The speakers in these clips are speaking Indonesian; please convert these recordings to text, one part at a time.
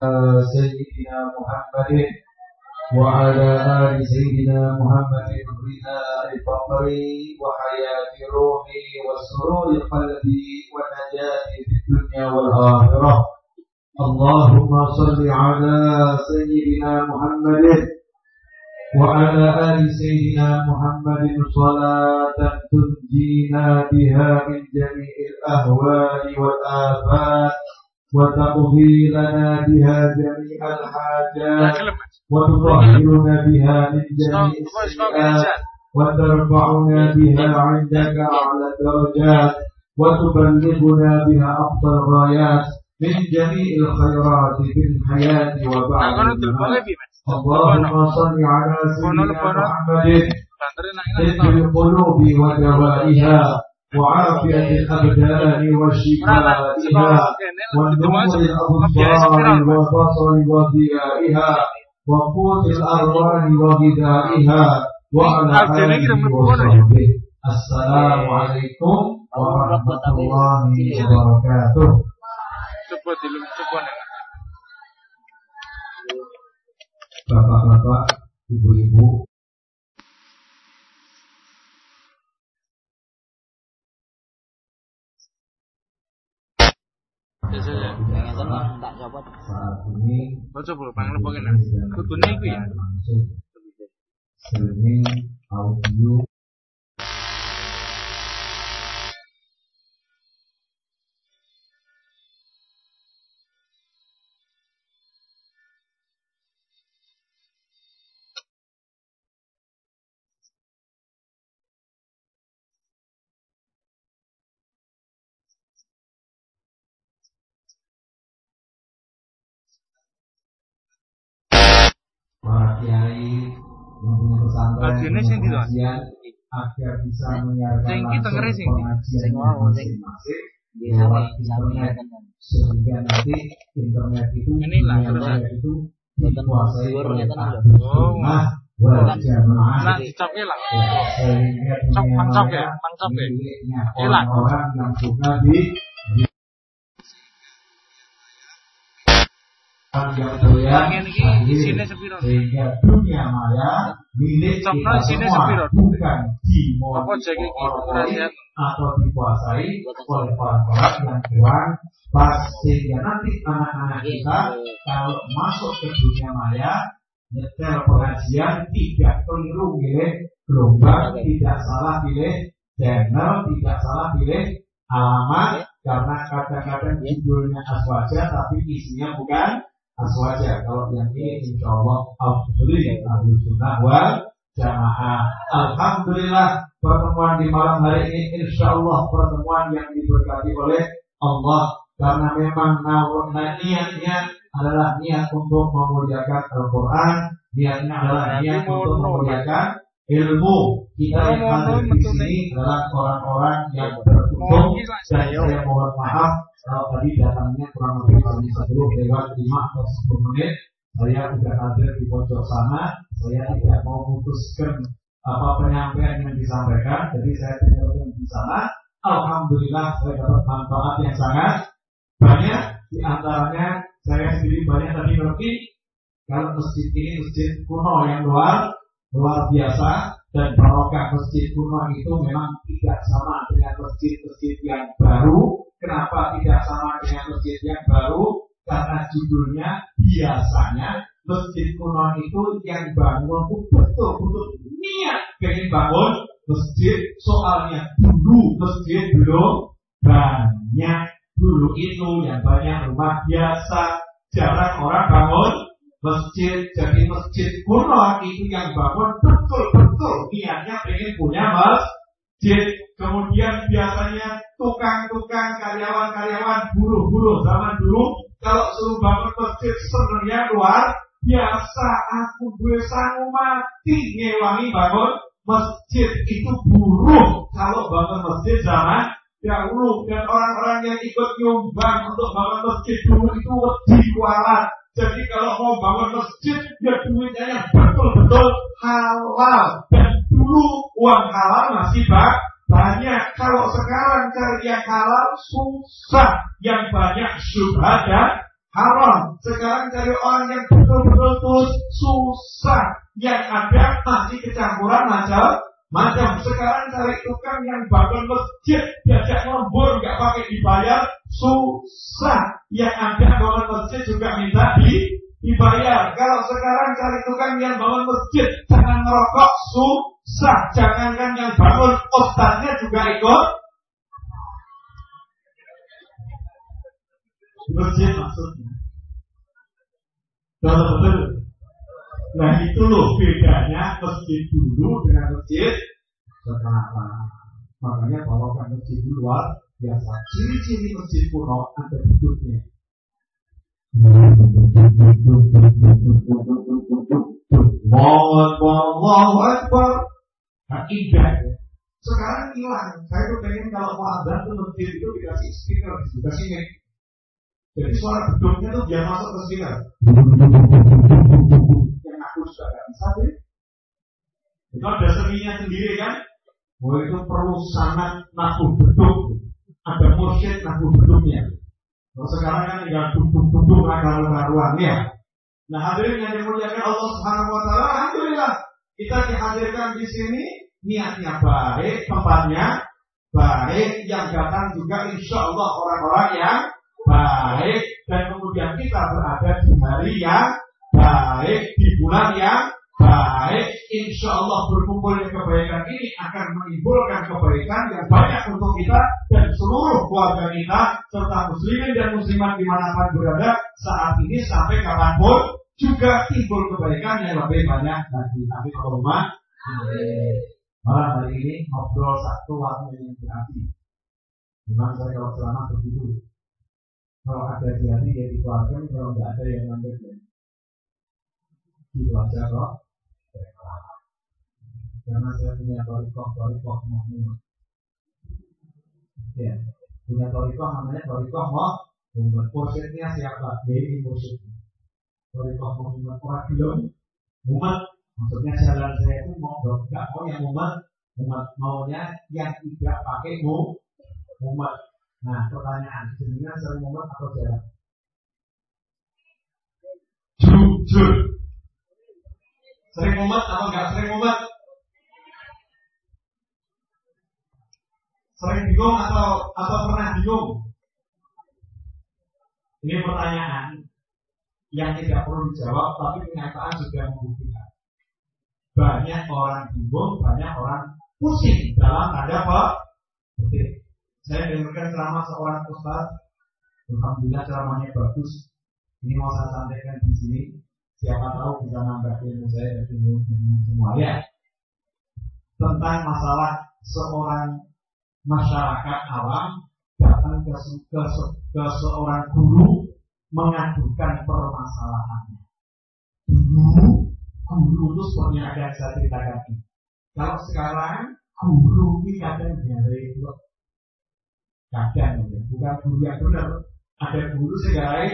سيدنا محمد وعلى آل سيدنا محمد غناء الفقر وحياة روحي وسرور قلبي ونجاتي في الدنيا والآخرة. اللهم صل على سيدنا محمد وعلى آل سيدنا محمد صلاة تنجينا بها من جميع الأهوال والآفات. وتقضي لنا بها جميع الحاجات وتطهرنا بها من جميع السيئات وترفعنا بها عندك أعلى الدرجات وتبلغنا بها أقصى الغايات من جميع الخيرات في الحياة وبعد اللهم صل على سيدنا محمد. طب القلوب ودوائها وعافية الأبدان وشفائها ونور الأبصار والبصر وضيائها وقوت الأرواح وغذائها وعلى آله وصحبه السلام عليكم ورحمة الله وبركاته Bapak-bapak, ibu-ibu, tak copot. saat ini Baca bro, pangan apa kena? Kudune iku ya. streaming audio Bagiannya sing di luar. pengajian agar bisa menyiarkan Sing pengajian masing-masing Di lewat internet sehingga nanti internet itu itu dikuasai oleh ngeten lho. Oh. nah jamaah Nah, lah. Cok, ya, ya. yang suka di isine sepiro? sehingga dunia maya milik kita isine semua bukan rahasia? atau dikuasai oleh orang-orang yang kurang pas sehingga nanti anak-anak kita kalau masuk ke dunia maya nyetel pengajian tidak keliru pilih gelombang tidak salah pilih channel tidak salah pilih alamat karena kadang-kadang judulnya aswaja tapi isinya bukan aswaja kalau yang ini insya Allah alhamdulillah ahlu sunnah wal jamaah. Alhamdulillah pertemuan di malam hari ini insya Allah pertemuan yang diberkati oleh Allah. Karena memang nah, niatnya adalah niat untuk memuliakan Al-Quran. Niatnya adalah niat untuk memuliakan ilmu. Kita yang hadir di sini adalah orang-orang yang beruntung dan saya mohon maaf tadi datangnya kurang lebih kali sebelum lewat 5 atau 10 menit. Saya sudah hadir di pojok sana. Saya tidak mau memutuskan apa penyampaian yang disampaikan. Jadi saya tinggalkan di sana. Alhamdulillah saya dapat manfaat yang sangat banyak. Di antaranya saya sendiri banyak tadi ngerti. Kalau masjid ini masjid kuno yang luar luar biasa dan barokah masjid kuno itu memang tidak sama dengan masjid-masjid yang baru. Kenapa tidak sama dengan masjid yang baru? Karena judulnya biasanya masjid kuno itu yang bangun itu betul-betul niat pengen bangun masjid. Soalnya dulu masjid belum banyak. Dulu itu yang banyak rumah biasa, jarang orang bangun masjid jadi masjid kuno itu yang bangun betul-betul niatnya pengen punya masjid kemudian biasanya tukang-tukang karyawan-karyawan buruh-buruh zaman dulu kalau suruh bangun masjid sebenarnya luar biasa aku gue sanggup mati ngewangi bangun masjid itu buruh kalau bangun masjid zaman dahulu dan orang-orang yang ikut nyumbang untuk bangun masjid dulu itu wedi kualat jadi kalau mau bangun masjid, ya duitnya yang betul-betul halal. Dan dulu uang halal masih ba- banyak. Kalau sekarang cari yang halal susah. Yang banyak syubhat dan haram. Sekarang cari orang yang betul-betul tulus susah. Yang ada masih kecampuran macam macam sekarang cari tukang yang bangun masjid diajak lembur nggak pakai dibayar susah. Yang ada bangun masjid juga minta di dibayar. Kalau sekarang cari tukang yang bangun masjid jangan merokok susah. Jangankan yang bangun ustaznya juga ikut masjid maksudnya. Betul-betul. Nah itu loh bedanya masjid dulu dengan masjid sekarang. Makanya kalau kan masjid di luar biasa. Ciri-ciri masjid kuno ada bentuknya. Mohon Allahu Akbar. Nah, indah ya. Sekarang hilang. Saya tuh pengen kalau mau ada tuh masjid itu dikasih speaker, dikasih mic. Jadi suara beduknya tuh biar masuk ke speaker. Yang aku sudah gak bisa sih. Itu ada seninya sendiri kan. Oh itu perlu sangat naku beduk. Ada mursyid naku beduknya. Kalau sekarang kan tinggal duduk-duduk karuan ya. Nah hadirin yang dimuliakan Allah Subhanahu Wa Taala, alhamdulillah kita dihadirkan di sini niatnya baik, tempatnya baik, yang datang juga insya Allah orang-orang yang baik. Dan kemudian kita berada di hari yang baik, di bulan yang baik, insya Allah berkumpulnya kebaikan ini akan menimbulkan kebaikan yang banyak untuk kita dan seluruh keluarga kita serta muslimin dan muslimat di mana pun berada saat ini sampai kapan pun juga timbul kebaikan yang lebih banyak lagi. Tapi kalau rumah malam hari ini ngobrol satu waktu yang berarti. Gimana saya kalau selama begitu? Kalau ada di hati ya dikeluarkan, kalau nggak ada yang ngambil ya. Gitu aja kok. Karena saya punya torikoh, torikoh mau Ya, punya torikoh namanya torikoh mau Muhammad. Mursyidnya siapa? Jadi mursyidnya. Torikoh Muhammad orang belum Muhammad maksudnya jalan saya itu mau nggak mau yang Muhammad Muhammad maunya yang tidak pakai mu Muhammad. Nah pertanyaan jenengan sering Muhammad atau jalan? Jujur. Sering Muhammad atau enggak sering Muhammad? Sering bingung atau atau pernah bingung? Ini pertanyaan yang tidak perlu dijawab, tapi kenyataan sudah membuktikan. Banyak orang bingung, banyak orang pusing dalam tanda? Oke. Saya dengarkan ceramah seorang ustaz, alhamdulillah ceramahnya bagus. Ini mau saya sampaikan di sini. Siapa tahu bisa nambah ilmu saya dan ilmu semua ya. Tentang masalah seorang masyarakat awam datang ke, ke, ke seorang guru mengadukan permasalahannya. Dulu guru itu ada yang saya ceritakan. Kalau sekarang guru ini kadang dari itu kadang ya, bukan guru yang benar. Ada guru sebagai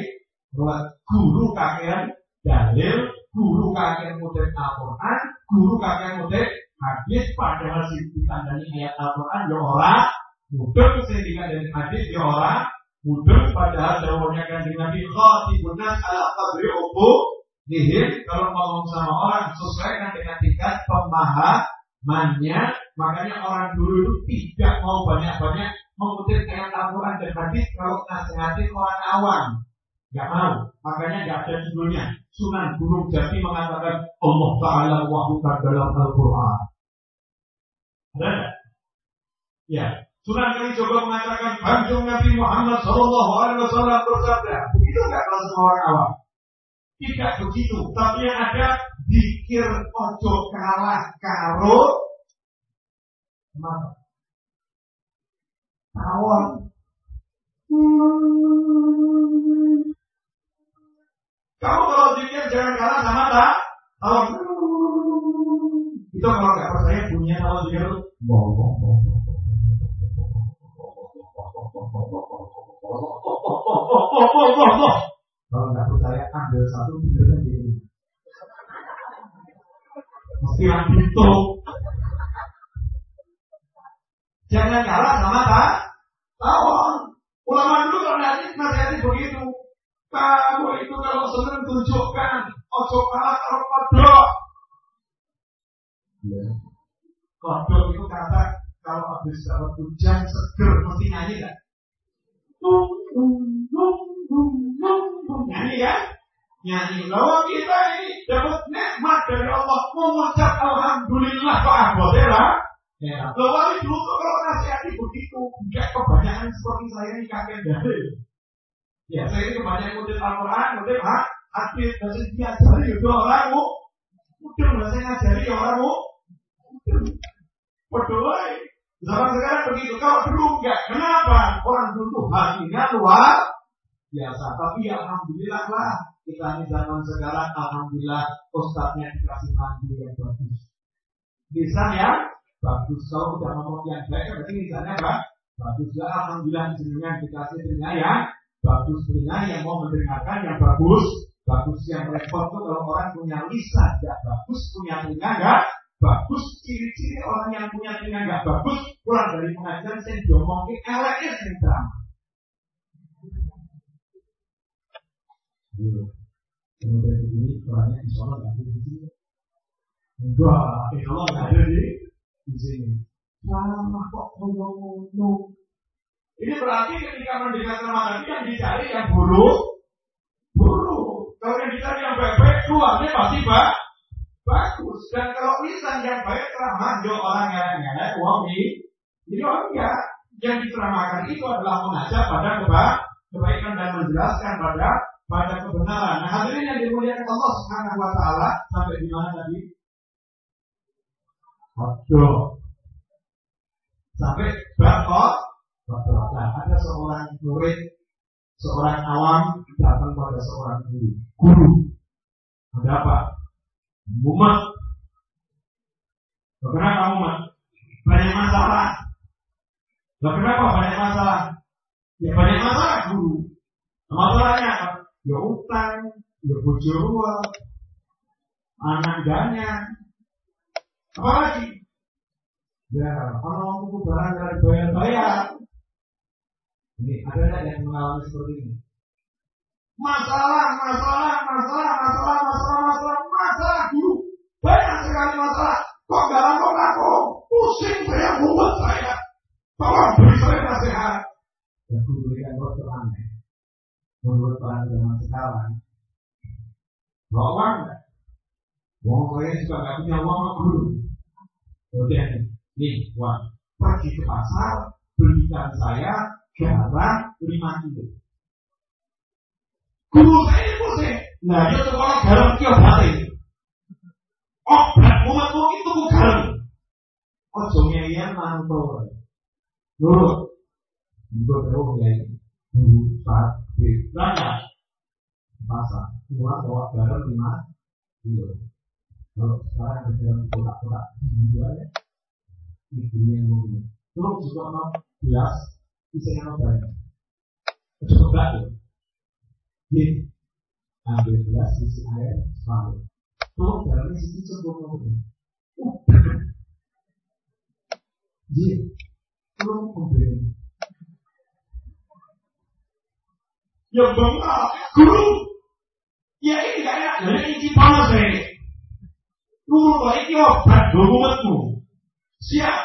buat guru kakean dalil, guru kakean model Al-Quran, guru kakean model hadis padahal sih ditandani ayat Al-Quran ya orang mudeng sehingga dari hadis ya orang mudeng padahal jawabnya kan dengan Nabi khatibun nas ala qadri ubu dihim kalau ngomong sama orang sesuaikan dengan tingkat pemahamannya makanya orang dulu itu tidak mau banyak-banyak mengutip ayat Al-Quran dan hadis kalau nasihatin orang awam Gak mau, makanya gak ada judulnya. Sunan Gunung Jati mengatakan Allah Ta'ala wahukan dalam Al-Quran. Ada? Ya, Sunan Kalijogo mengatakan Kanjeng Nabi Muhammad Shallallahu Alaihi Wasallam bersabda. Begitu enggak kalau semua orang awam? Tidak begitu, tapi yang ada pikir ojo kalah karo Kenapa? Tawon. Kamu kalau pikir jangan kalah sama tak? Tawon. Itu kalau nggak percaya punya tawon pikir bohong, bohong. Kalau nggak percaya ambil satu beneran gitu. Mesti yang itu. Jangan kalah sama tak? Tawon. Ulama dulu kalau nanti nasihati begitu. Kamu itu kalau seneng tunjukkan, ojo kalah kalau kodok. Ya. Kodok itu kata kalau habis dapat hujan seger mesti nyanyi kan? Nyanyi kan? Nyanyi. Lalu kita ini dapat nikmat dari Allah mengucap Alhamdulillah kok abode lah. Ya. Lalu dulu tuh kalau nasihati begitu, enggak kebanyakan seperti saya ini kakek dari. Ya, saya ini kebanyakan kutip Al-Quran, kutip hak, hadis, dan diajari itu orang mu, udah saya ngajari orang mu, berdoa. Zaman sekarang begitu, kalau dulu enggak, kenapa? Orang dulu hatinya luar biasa, tapi ya alhamdulillah lah kita ini zaman sekarang alhamdulillah ustadznya dikasih mandi yang bagus. Bisa ya? Bagus. Kalau udah ngomong yang baik, berarti misalnya apa? Bagus ya, alhamdulillah jenengan dikasih dengan ya bagus telinga yang mau mendengarkan yang bagus, bagus yang repot tuh kalau orang punya lisan tidak bagus, punya telinga enggak bagus, ciri-ciri orang yang punya telinga enggak bagus, pulang dari pengajian saya diomongin eleknya sing drama. Iya. Kemudian begini, orangnya insya Allah nggak ada di sini. Enggak, insya Allah nggak ada di di sini. Lama kok ngomong-ngomong ini berarti ketika mendengar ceramah tadi yang dicari yang buruk, buruk. Kalau yang dicari yang baik-baik, keluarnya pasti baik, bagus. Dan kalau lisan yang baik ceramah, jo orang yang ada uang ini, ini orang enggak. Yang diceramahkan itu adalah mengajak pada kebaikan dan menjelaskan pada pada kebenaran. Nah, hadirin yang dimuliakan Allah Subhanahu wa taala sampai di mana tadi? Aduh. Sampai berapa? Nah, ada seorang murid, seorang awam datang pada seorang guru. Guru, ada apa? Mumat. Kenapa mumat? Banyak masalah. Loh, kenapa banyak masalah? Ya banyak masalah guru. Masalahnya apa? Ya utang, ya bojo anak ganya. Apa lagi? Ya, kalau mau barang dari bayar-bayar, ini ada nggak yang mengalami seperti ini? Masalah, masalah, masalah, masalah, masalah, masalah, masalah dulu. Banyak sekali masalah. Kok dalam kok aku? Pusing saya, mumet saya. Tolong beri saya nasihat. Dan guru berikan waktu aneh. Menurut orang zaman sekarang, bawa uang nggak? Uang saya juga nggak punya uang sama guru. Udah nih, nih uang. Pergi ke pasar, belikan saya garam lima kilo. Guru saya pusing. Nah, dia sekolah garam kio balik. Oh, berat mau itu garam. Oh, jomnya iya mantau. Nurut. Juga terus ya. Guru saat bertanya. Masa, semua bawa garam lima kilo. Kalau sekarang ada kotak-kotak dua ya. Ibunya yang mau Terus juga mau gelas isinya apa ya? Coba ya. Gini, ambil gelas air dalamnya sisi ngomong. Jadi, tolong memberi. Ya bangga, guru. Ya ini kayak dari isi panas ya. Guru baik yo, berat dokumenmu. Siap.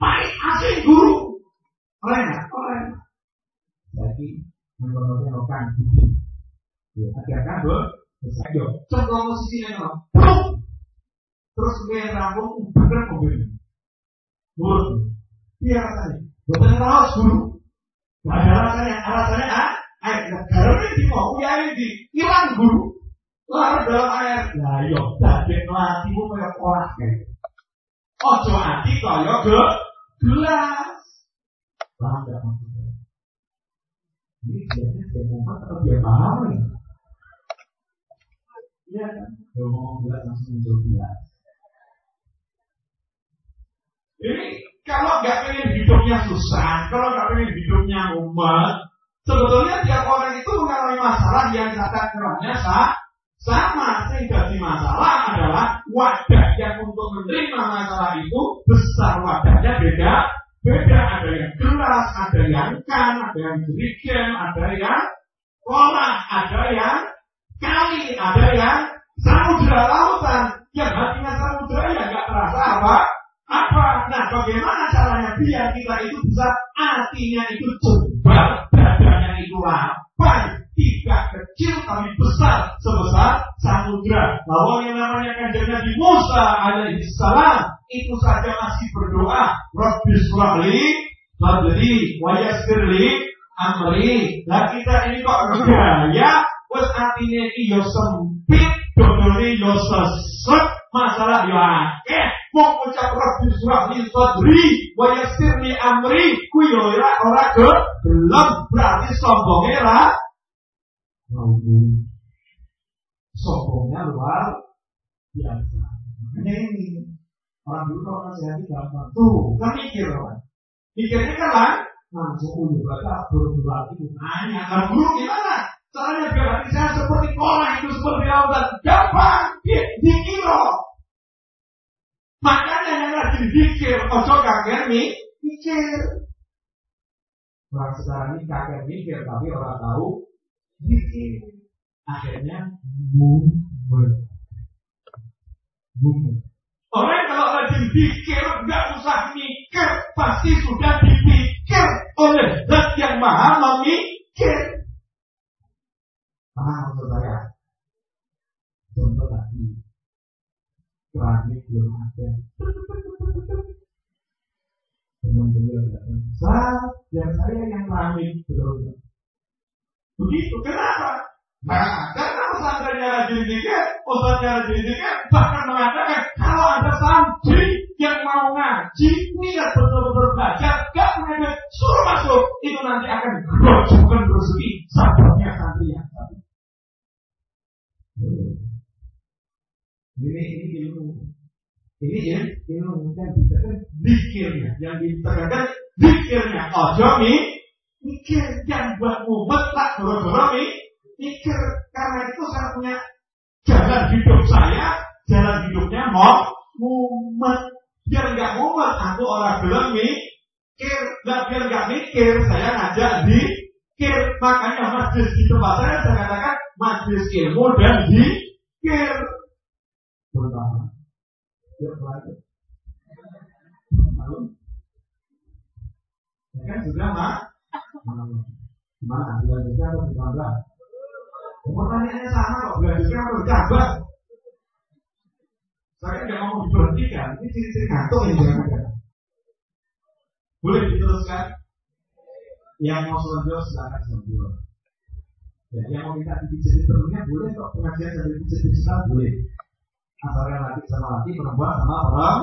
Baik asing guru. Oleh oleh. Jadi menurutnya rokan budi. Ya, hati-hati bro. Terus ayo, coba posisinya no. Terus dia rambut bener mobil. Turun. Iya rasanya. Bukan terus guru. Ada alasannya. Alasannya ah, air di mau ya ini hilang guru. Larut dalam air. Lah yo, dadek latimu kayak orang kayak. Ojo ati kaya ge gelas. Paham maksudnya? Ini biasanya dia atau dia paham nih? Iya kan? Kalau jelas langsung muncul jelas. Ini kalau nggak pengen hidupnya susah, kalau nggak pengen hidupnya umat, sebetulnya tiap orang itu mengalami masalah yang kata kerahnya sah, sama sehingga di masalah adalah wadah yang untuk menerima masalah itu besar wadahnya beda Beda, ada yang gelas, ada yang kan, ada yang jerigen, ada yang kolam, ada yang kali, ada yang samudra lautan. Yang hatinya samudra ya nggak terasa apa? Apa? Nah, bagaimana caranya biar kita itu bisa hatinya itu jebak, dadanya itu lapang, tidak kecil tapi besar sebesar samudra. Bahwa yang namanya kanjeng Nabi Musa alaihi salam itu saja masih berdoa, Rabbi surahli, sadri, wa yassirli, amri. Lah kita ini kok gaya, wes artinya ini yo sempit, dodone yo sesek, masalah yo akeh. Mau ucap Rabbi surahli, sadri, wa yassirli amri, ku yo ora ke belum berarti sombongnya lah sombongnya luar biasa. Makanya ini orang dulu kalau nasihati gampang tuh, kan mikir kan. Mikirnya kan lah, langsung ulu baca berbulati nanya, nah guru gimana? Caranya biar hati saya seperti kolam itu seperti lautan, gampang, dikira. Makanya yang rajin dikir, ojo kakek nih, mikir. Orang sekarang ini kakek mikir, tapi orang tahu mikir. Akhirnya movement. Movement. Orang kalau rajin pikir nggak usah mikir, pasti sudah dipikir oleh zat yang maha memikir. Paham? Contoh tadi, keramik belum ada. Teman beliau datang, yang saya yang keramik belum. Begitu, kenapa? Nah, karena pesantrennya rajin dikit, ustaznya rajin dikit, bahkan mengatakan kalau ada santri yang mau ngaji, niat betul-betul belajar, gak duit, suruh masuk, itu nanti akan grojokan rezeki sabarnya santri yang satu. Ini ini ilmu. Ini ya, ilmu yang dikatakan dikirnya, yang dikatakan dikirnya. Ojo nih, mikir yang buat mumet tak doro-doro nih, mikir karena itu saya punya jalan hidup saya, jalan hidupnya mau mumet. Biar nggak mumet, aku orang belum mikir, nggak biar nggak mikir, saya ngajak di kir. Makanya majlis di tempat saya saya katakan majlis ilmu dan dikir. Pertama, ya belajar. Lalu, ya kan sudah mak, gimana? Belajarnya atau ditambah? Pertanyaannya sama kok, belajarnya atau ditambah? Saya tidak mau diberhentikan, ini ciri-ciri kantor yang jangan Boleh diteruskan? Yang mau selanjutnya silakan selanjutnya. Ya, yang mau minta dipijit terusnya boleh kok pengajian sambil pijit-pijitan boleh. Asalkan laki sama laki, perempuan sama orang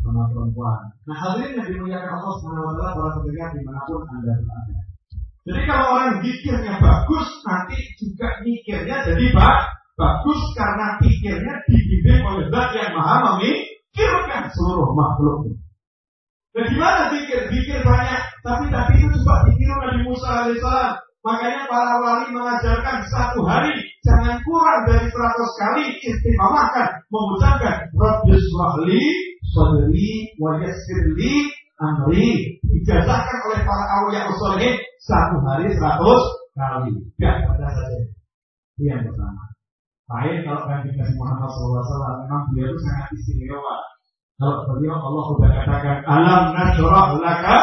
sama perempuan. Nah hadirin yang dimuliakan Allah Subhanahu Wa Taala para pendengar di mana pun anda berada. Jadi kalau orang pikirnya bagus, nanti juga mikirnya jadi bak bagus karena pikirnya dibimbing oleh Zat yang Maha memikirkan seluruh makhluk. Dan gimana pikir? Pikir banyak, tapi tadi itu coba ditiru Nabi Musa alaihissalam. Makanya para wali mengajarkan satu hari jangan kurang dari seratus kali istimewahkan mengucapkan Rabbis wahli sadri wa yassirli amri dijazahkan oleh para awliya usulnya satu hari seratus kali. Ya, pada saja. Itu yang pertama. Lain kalau kan dikasih Muhammad SAW memang beliau itu sangat istimewa. Kalau beliau Allah sudah katakan alam nasrah laka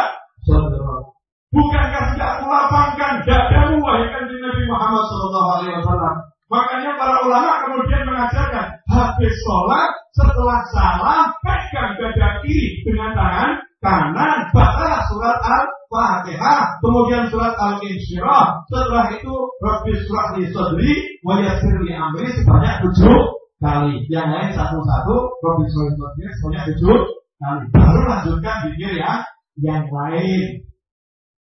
sadrak. Bukankah tidak melapangkan dadamu wahai kanjeng Nabi Muhammad Wasallam? Makanya para ulama kemudian mengajarkan habis sholat setelah salam pegang dada kiri dengan tangan kanan baca surat al-fatihah kemudian surat al-insyirah setelah itu Rabbi surah li sadri wa yassir li amri sebanyak tujuh kali. Yang lain satu-satu Rabbi surah li sadri sebanyak tujuh kali. Baru lanjutkan pikir yang yang lain.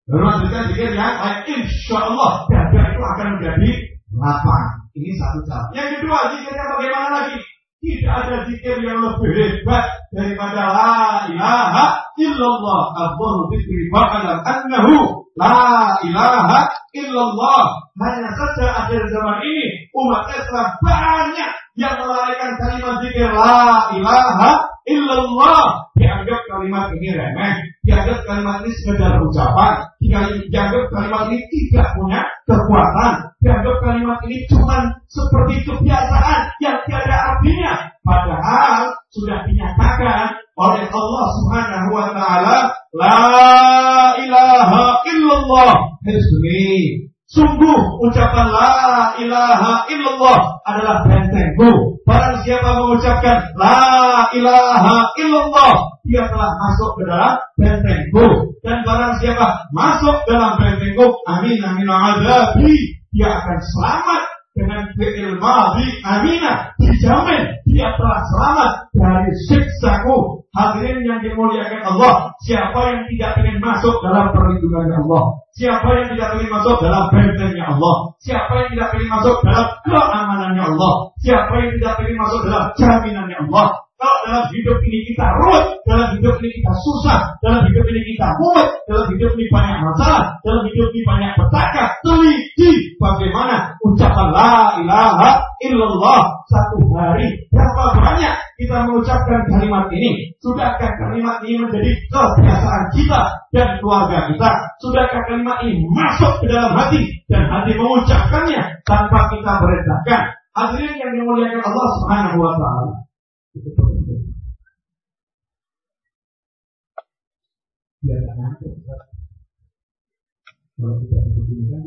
Baru lanjutkan pikir yang lain. Insya Allah dada itu akan menjadi lapang ini satu cara yang kedua zikirnya bagaimana lagi tidak ada zikir yang lebih hebat daripada la ilaha illallah. Allahu dzikri fa'alam annahu la ilaha illallah. Hanya saja akhir zaman ini umat Islam banyak yang melalaikan kalimat zikir la ilaha illallah. Dianggap kalimat ini remeh, dianggap kalimat ini sekedar ucapan, dianggap kalimat ini tidak punya kekuatan, dianggap kalimat ini cuma seperti kebiasaan yang tiada artinya. Padahal sudah dinyatakan oleh Allah Subhanahu wa taala, la ilaha illallah. Hesni. Sungguh ucapan la ilaha illallah adalah bentengku. Barang siapa mengucapkan la ilaha illallah, dia telah masuk ke dalam bentengku. Dan barang siapa masuk dalam bentengku, amin amin adabi, dia akan selamat dengan fi'il madhi aminah dijamin dia telah selamat dari siksaku hadirin yang dimuliakan Allah siapa yang tidak ingin masuk dalam perlindungan Allah? Siapa yang tidak ingin masuk dalam bentengnya Allah? Siapa yang tidak ingin masuk dalam keamanannya Allah? Siapa yang tidak ingin masuk dalam jaminannya Allah? Kalau dalam hidup ini kita ruwet, dalam hidup ini kita susah, dalam hidup ini kita mumet, dalam hidup ini banyak masalah, dalam hidup ini banyak petaka, teliti bagaimana ucapan la ilaha illallah satu hari berapa banyak kita mengucapkan kalimat ini? Sudahkah kalimat ini menjadi kebiasaan kita dan keluarga kita? Sudahkah kalimat ini masuk ke dalam hati dan hati mengucapkannya tanpa kita merendahkan? Hadirin yang dimuliakan Allah Subhanahu wa taala. Kalau tidak dibeginikan,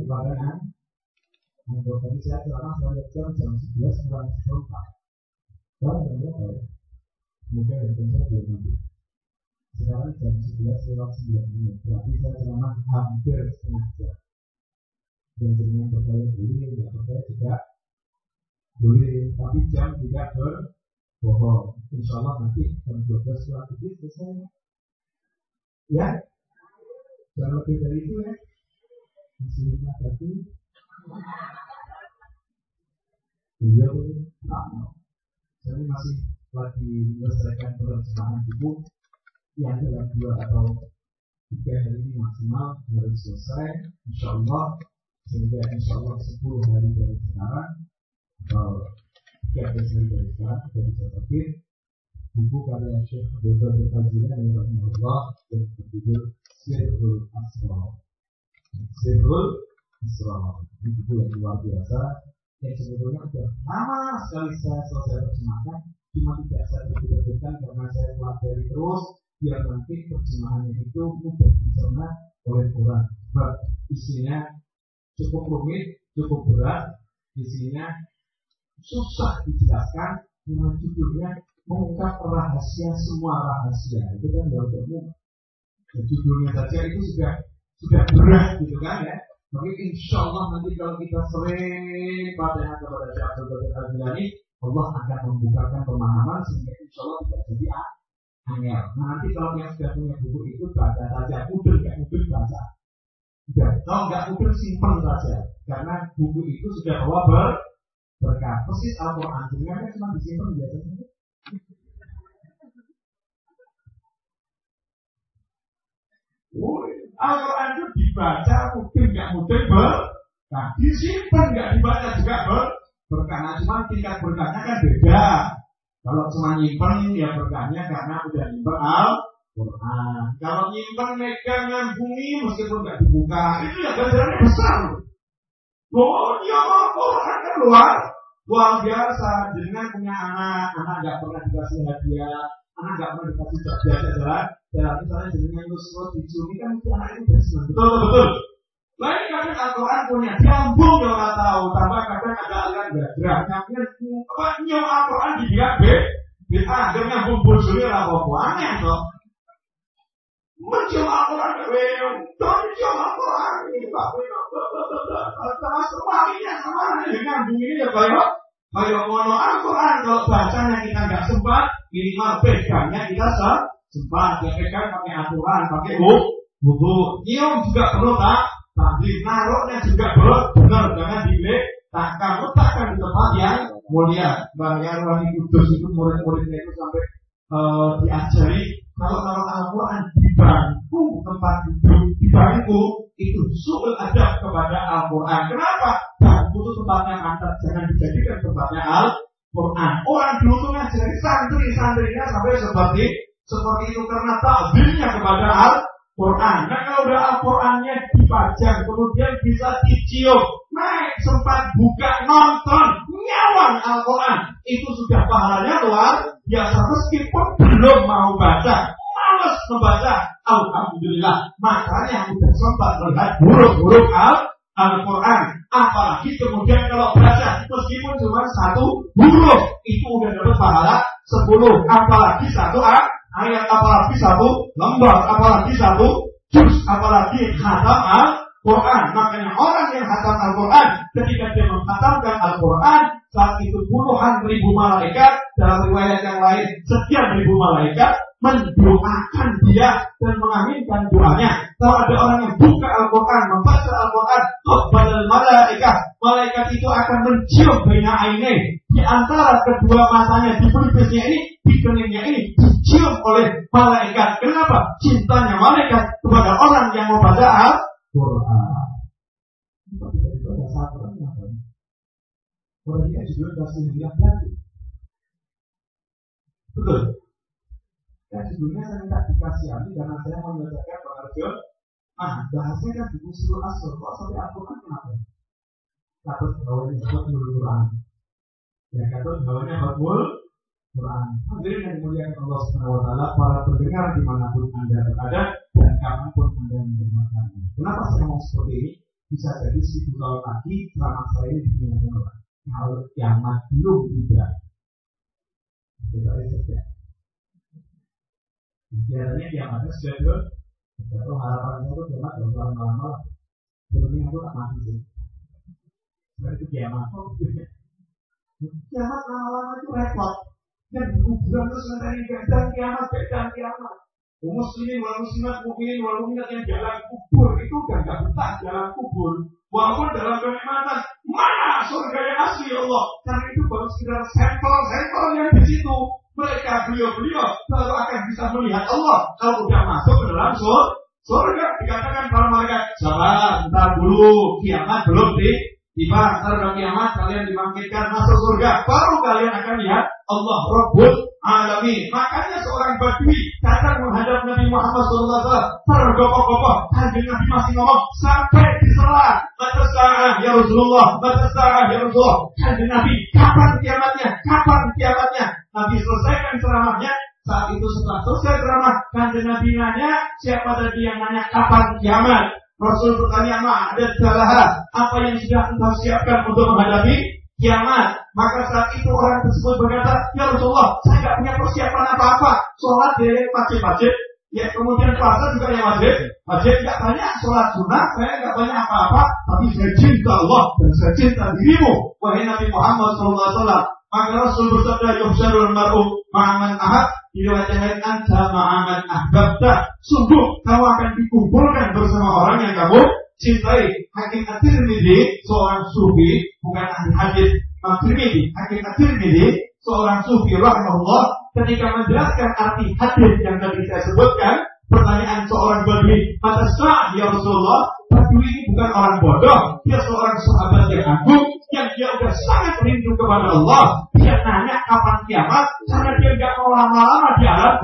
Anggap tadi saya sampai jam jam 11 kurang seperempat. Kalau jam berapa ya? Handphone saya belum mati. Sekarang jam 11 lewat 9 menit. Berarti saya ceramah hampir setengah jam. Dan dengan percaya boleh, tidak percaya juga boleh. Tapi jam tidak ber bohong. Insya Allah nanti jam 12 surat itu selesai. Ya? Jangan lebih itu ya. Masih berarti. Iya, lama. Saya masih lagi menyelesaikan perencanaan buku yang dalam dua atau tiga hari ini maksimal harus selesai. Insya Allah sehingga insya Allah 10 hari dari sekarang atau tiga belas hari dari sekarang kita bisa terbit buku karya Syekh Abdul Qadir yang Allah yang berjudul Sirrul Asrar. Sirrul Ini buku yang luar biasa. Yang sebetulnya sudah lama sekali saya selesai terjemahkan cuma tidak saya terbitkan karena saya pelajari terus biar nanti terjemahannya itu mudah dicerna oleh orang. Sebab isinya cukup rumit, cukup berat, isinya susah dijelaskan dengan judulnya mengungkap rahasia semua rahasia. Itu kan dalam umum judulnya saja itu sudah sudah berat gitu kan ya tapi insya Allah nanti kalau kita sering pada kepada Syekh Abdul Qadir Allah akan membukakan pemahaman sehingga insya Allah tidak jadi. Nah, nanti kalau yang sudah punya buku itu baca saja, udah nggak udah baca. Udah, kalau nggak udah simpan saja, karena buku itu sudah bawa ber berkah. Persis Al-Quran, sebenarnya cuma disimpan biasanya. Al-Quran itu dibaca mungkin nggak mungkin ber, nah disimpan nggak dibaca juga ber, berkah. Nah, cuma tingkat berkahnya kan beda. Kalau cuma nyimpen ya berkahnya karena udah nyimpen Al Quran. Kalau nyimpen megang bumi meskipun nggak dibuka itu ya ganjarannya besar. Oh, ya Al-Quran kan luar luar biasa. Dengan punya anak, anak nggak pernah dikasih hadiah, anak nggak pernah dikasih biasa jalan. Dan misalnya dengan terus terus dicuri kan anak itu udah senang. Betul betul. Lain kadang Al-Quran punya jambung yang nggak tahu, tambah kadang ada aliran gadrak, nyamnya apa nyam Al-Quran di dia B, kita ada nyambung bojone lah apa aneh toh. Mencium Al-Quran keweong, dan mencium Al-Quran. Ini Pak Termasuk wanginya sama nyambung ini ya kayak kayak ngono Al-Quran. Kalau bacanya kita nggak sempat, minimal pegangnya kita sempat, ya pegang pakai aturan, pakai buku. Nyium juga perlu tak? Tapi naruhnya juga bro, benar jangan diletakkan, letakkan di tempat yang mulia. Bang Yarwani Kudus itu murid-muridnya itu sampai uh, diajari kalau naruh Al-Quran di bangku tempat duduk di bangku itu suul adab kepada Al-Quran. Kenapa? Bangku itu tempatnya antar, jangan dijadikan tempatnya Al-Quran. Orang dulu tuh ngajari santri-santrinya sampai seperti seperti itu karena takdirnya kepada Al-Quran Quran. Nah kalau udah Al-Qurannya dipajang, kemudian bisa dicium, naik sempat buka nonton, nyawang Al-Quran, itu sudah pahalanya luar biasa meskipun belum mau baca, males membaca. Alhamdulillah, makanya udah sempat melihat huruf-huruf Al Al-Quran. Apalagi kemudian kalau baca meskipun cuma satu huruf itu udah dapat pahala sepuluh. Apalagi satu ayat, apalagi satu lembar, apalagi satu juz, apalagi khatam Al-Quran. Makanya orang yang khatam Al-Quran ketika dia menghatamkan Al-Quran saat itu puluhan ribu malaikat dalam riwayat yang lain sekian ribu malaikat mendoakan dia dan mengaminkan doanya. Kalau ada orang yang buka Al-Quran, membaca Al-Quran, kepada malaikat, malaikat itu akan mencium bina ini di antara kedua matanya di pelipisnya ini, di keningnya ini dicium oleh malaikat. Kenapa? Cintanya malaikat kepada orang yang membaca Al-Quran. Betul. Dan sebelumnya saya minta dikasihani karena saya mau menyelesaikan Pak Arjo. Ah, bahasnya kan buku surah asal. Kok sampai Al-Quran kenapa? Katut bawahnya Nurul Quran. Ya, katut bawahnya Fatmul Quran. Hadirin yang dimuliakan Allah Subhanahu wa taala, para pendengar di mana pun Anda berada dan kapan pun Anda mendengarkannya. Kenapa saya mau seperti ini? Bisa jadi si tahun lagi ceramah saya ini digunakan orang. Kalau kiamat belum tiba. Kita saja. Biasanya yang ada itu Atau harapan saya itu kiamat dalam lama Yang aku tak mati sih. Itu kiamat. Kiamat lama-lama itu repot. Dan kuburan terus ngenteni dan kiamat dan kiamat. Muslimin wal muslimat mukminin wal mukminat yang jalan kubur itu udah gak betah jalan kubur. Walaupun dalam kenikmatan mana surga yang asli Allah? Karena itu baru sekedar sampel-sampel yang di situ mereka beliau-beliau baru akan bisa melihat Allah kalau sudah masuk ke dalam surga. Surga dikatakan para malaikat, sabar, ntar dulu kiamat belum di tiba, ntar kiamat kalian dibangkitkan masuk surga, baru kalian akan lihat Allah Rabbul Alamin. Makanya seorang badui datang menghadap Nabi Muhammad SAW, tergopoh-gopoh, kanjeng Nabi masih ngomong sampai disela, mata ya Rasulullah, mata ya Rasulullah. Kanjeng Nabi, kapan kiamatnya? Kapan kiamatnya? Nabi selesaikan ceramahnya, saat itu setelah selesai ceramah, kanjeng Nabi nanya, siapa tadi yang nanya kapan kiamat? Rasul bertanya, ma ada salah apa yang sudah engkau siapkan untuk menghadapi kiamat? Maka saat itu orang tersebut berkata, ya Rasulullah, saya tidak punya persiapan apa-apa. Sholat dari wajib-wajib, ya kemudian puasa juga yang wajib. Wajib tidak banyak, sholat sunnah, saya tidak banyak apa-apa. Tapi saya cinta Allah dan saya cinta dirimu. Wahai Nabi Muhammad SAW. Maka Rasul bersabda yuhsyarul mar'u ma'aman ahad riwayat yang lain ma'aman ahbabta. Sungguh kau akan dikumpulkan bersama orang yang kamu cintai. Hakim At-Tirmidzi seorang sufi bukan ahli hadis. At-Tirmidzi, Hakim At-Tirmidzi seorang sufi rahimahullah ketika menjelaskan arti hadis yang tadi saya sebutkan pertanyaan seorang badui mata ya Rasulullah badui ini bukan orang bodoh dia seorang sahabat yang agung yang dia udah sangat rindu kepada Allah, dia nanya kapan kiamat, karena dia nggak mau lama-lama di alam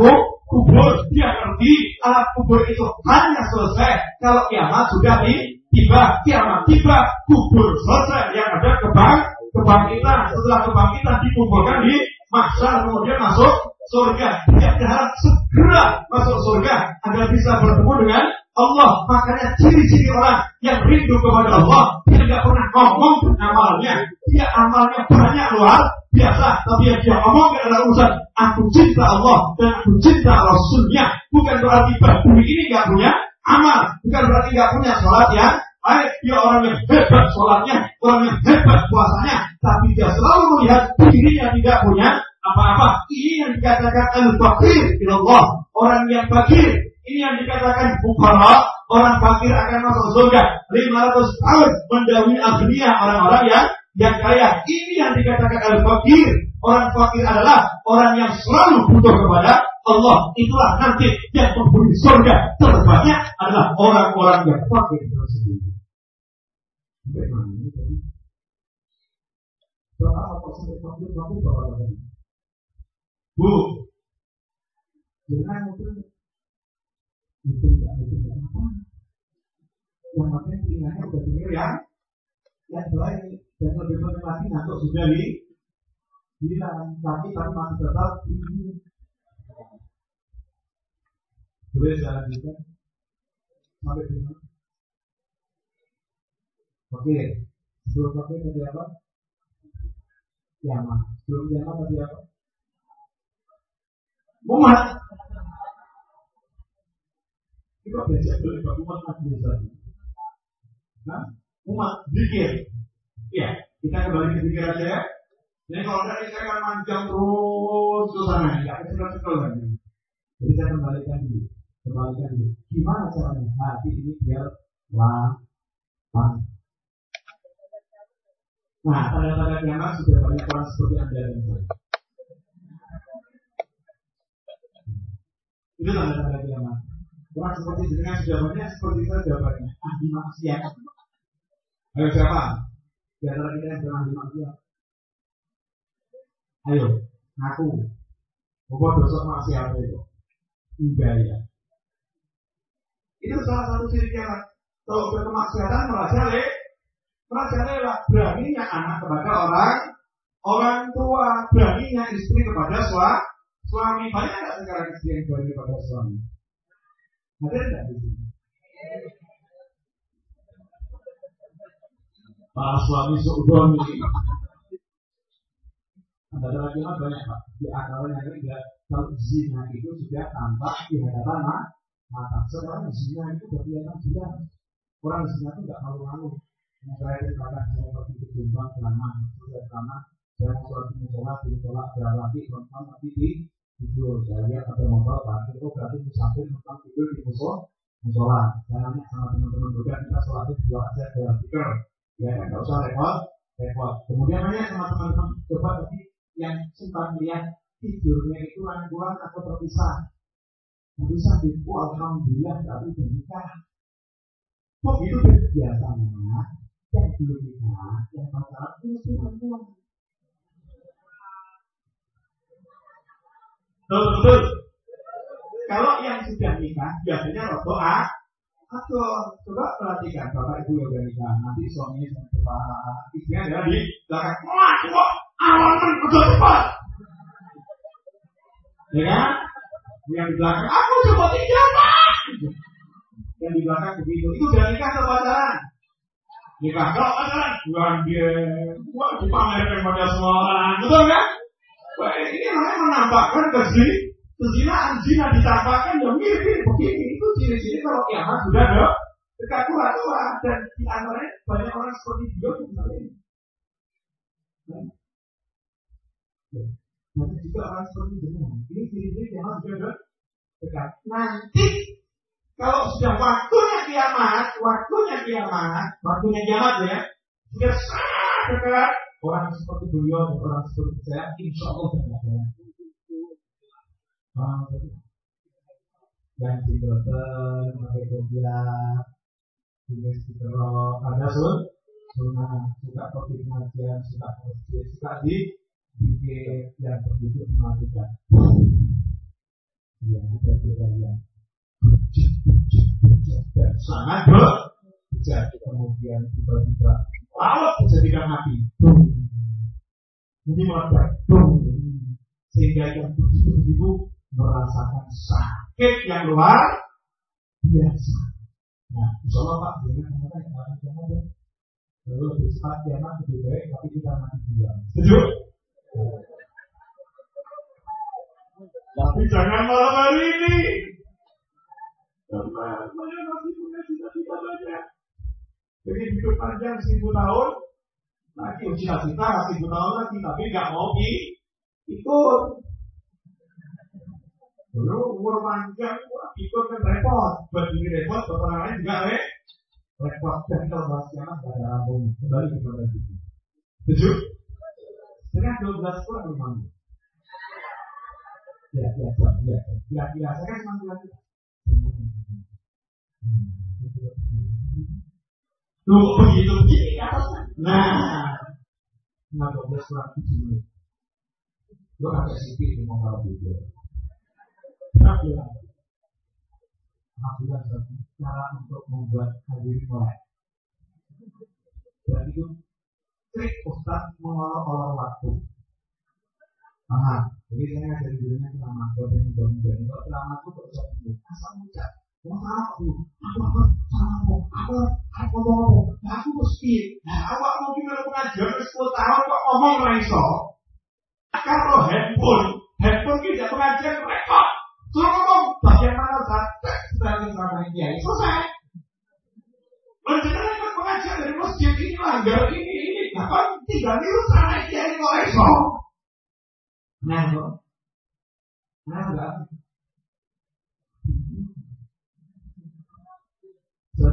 kubur. Dia ngerti alat kubur itu hanya selesai kalau kiamat sudah di tiba, kiamat tiba, kubur selesai, yang ada kebang, kebangkitan. Setelah kebangkitan dikumpulkan di masa kemudian masuk surga. Dia berharap segera masuk surga agar bisa bertemu dengan Allah. Makanya ciri-ciri orang yang rindu kepada Allah, dia tidak pernah ngomong amalnya. Dia amalnya banyak luar biasa, tapi yang dia ngomong adalah urusan aku cinta Allah dan aku cinta Rasulnya. Bukan berarti bumi ini gak punya amal, bukan berarti gak punya sholat yang baik. Dia orang yang hebat sholatnya, orang yang hebat puasanya, tapi dia selalu melihat dirinya tidak punya apa-apa. Ini yang dikatakan al-fakir Allah, orang yang fakir ini yang dikatakan bukara, orang fakir akan masuk surga 500 tahun mendahului agnia orang-orang yang yang kaya. Ini yang dikatakan al-fakir. Orang fakir adalah orang yang selalu butuh kepada Allah. Itulah nanti yang penghuni surga terbanyak adalah orang-orang yang fakir tersebut. Bu, jangan mungkin itu tidak itu yang penting telinganya udah denger yang yang baik dan lebih penting lagi ngantuk sudah di bilang kaki tapi masih tetap ini. Boleh saya lanjutkan? Sampai di oke. Sebelum pakai tadi apa? Kiamat. Sebelum kiamat tadi apa? Umat kita belajar dulu Pak umat bisa nah umat zikir. Ya kita kembali ke zikir aja ya. Jadi kalau tadi saya akan manjang terus ke sana. Ya kecil-kecil lagi. Jadi saya kembalikan dulu. Kembalikan dulu. Gimana caranya? Hati ini biar lapang. Nah tanda-tanda kiamat sudah banyak orang seperti anda dan saya itu tanda-tanda kiamat orang seperti jenengan sudah banyak seperti saya jawabannya ahli maksiat. Ayo siapa? Di antara kita yang pernah ahli maksiat. Ayo ngaku. Apa dosa maksiat itu? Enggak ya. Itu salah satu ciri kiamat kalau berkemaksiatan merajalela merajalela beraninya anak kepada orang orang tua beraninya istri kepada suami suami. Banyak nggak sekarang istri yang berani kepada suami ada nggak di sini Para suami seudon ini ada lagi banyak pak. Di antaranya juga kalau zina itu sudah tampak di hadapan mata. Sekarang zina itu berkelihatan jelas orang zina itu nggak malu-malu. Saya ceritakan saya pergi ke Jombang selama selama saya sholat di musola di musola ada lagi perempuan tapi di tidur. Saya lihat ada motor parkir itu berarti musafir tentang tidur di musola. Musola. Saya nanya sama teman-teman juga kita sholat itu dua aja dua pikir ya nggak usah repot repot. Kemudian nanya sama teman-teman coba tadi yang sempat lihat tidurnya itu rangkulan atau terpisah? Terpisah itu alhamdulillah tapi udah nikah. Kok itu biasanya yang belum nikah yang pacaran itu rangkulan betul. Kalau yang sudah nikah biasanya rodoa atau coba perhatikan bapak ibu yang udah nikah. Nanti suaminya sama bapak istrinya ada di belakang. Wah kok awalan udah cepat. Ya kan? Yang di belakang. Aku coba tinggal pak. Yang di belakang begitu. Itu udah nikah atau pacaran nikah. Kalau pacaran bukan dia wah dipamerkan pada semua orang. Betul kan Wah, ini namanya menampakkan ke sini kezinaan zina ditampakkan yang mirip begini itu ciri-ciri kalau kiamat sudah ada dekat tua tua dan di antaranya banyak orang seperti dia misalnya. Banyak juga orang seperti jenengan. Ini ciri-ciri kiamat sudah ada dekat. Nanti kalau sudah waktunya kiamat, waktunya kiamat, waktunya kiamat ya, sudah sangat dekat orang seperti beliau dan orang seperti saya, insya Allah tidak ada. Yang singleton pakai kopiah tulis di terok ada sun sunnah suka topik pengajian suka masjid suka di bikin yang begitu mematikan ya. Ada dan sangat bejat kemudian tiba-tiba laut dijadikan api jadi meledak sehingga yang begitu-begitu merasakan sakit yang luar biasa. Nah, insya Allah Pak, jangan katakan yang akan kiamat ya. Lalu lebih cepat kiamat lebih baik, tapi kita mati dua. Setuju? Tapi jangan malam hari ini. Karena saya masih punya cita-cita banyak. Jadi hidup panjang seribu tahun, lagi cita-cita seribu tahun lagi, tapi nggak mau ikut. Dulu umur panjang, ikut kan repot. Buat ini repot, buat orang lain juga re. repot. Dan kalau bahas kiamat gak ada rambung. Kembali ke pada itu. Setuju? Setengah dua belas kurang menit. Ya, ya, jam, ya. Kira-kira, saya kan cuma kira-kira. Tuh, begitu, begini atasnya. Nah, nah, dua belas tujuh menit. Lo agak sedikit di motor itu. Alhamdulillah cara untuk membuat hadirin mulai. Dan itu trik Ustaz mengolor-olor waktu. Paham? Jadi saya ngajari dirinya selama dan mudah-mudah. Kalau selama itu kok bisa. Asal ngucap. Salah aku, apa? Salah aku, aku ngomong, aku mesti. Nah, awak mau gimana pengajian 10 tahun kok ngomong raiso. Kalau handphone, handphone tidak pengajian rekod. Suruh ngomong bagaimana saat setelah selama ini selesai. Menjelaskan pengajian dari masjid ini langgar ini ini, bahkan tiga minggu setelah kiai kok raiso. Nah. Nah.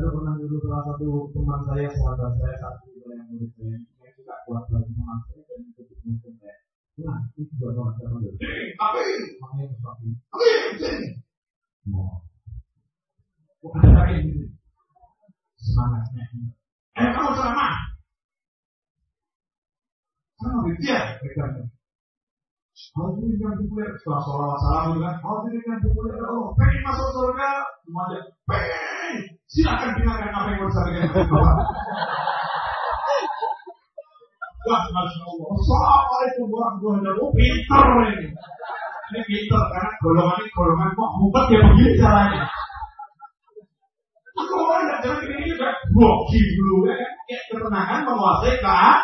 Saya pernah dulu salah satu teman saya, sahabat saya, satu yang murid saya, saya juga kuat bagi teman saya dan ikut mungkin saya. Nah, itu juga orang saya panggil. Apa ini? Makanya seperti Apa ini? Mau. Ada lagi di sini? Semangatnya. Eh, kamu ceramah. Sama dia, mereka Yang dimuliakan setelah sholat salam kan Hadirin yang dimuliakan Allah Pengen masuk surga Semuanya pengen Silakan dengarkan apa yang mau disampaikan Wah, Masya Allah Assalamualaikum warahmatullahi wabarakatuh Pintar ini Ini pintar karena golongan ini golongan kok Mumpet ya begini caranya Aku orang tidak jalan ini juga Bogi dulu ya Kayak ketenangan menguasai kan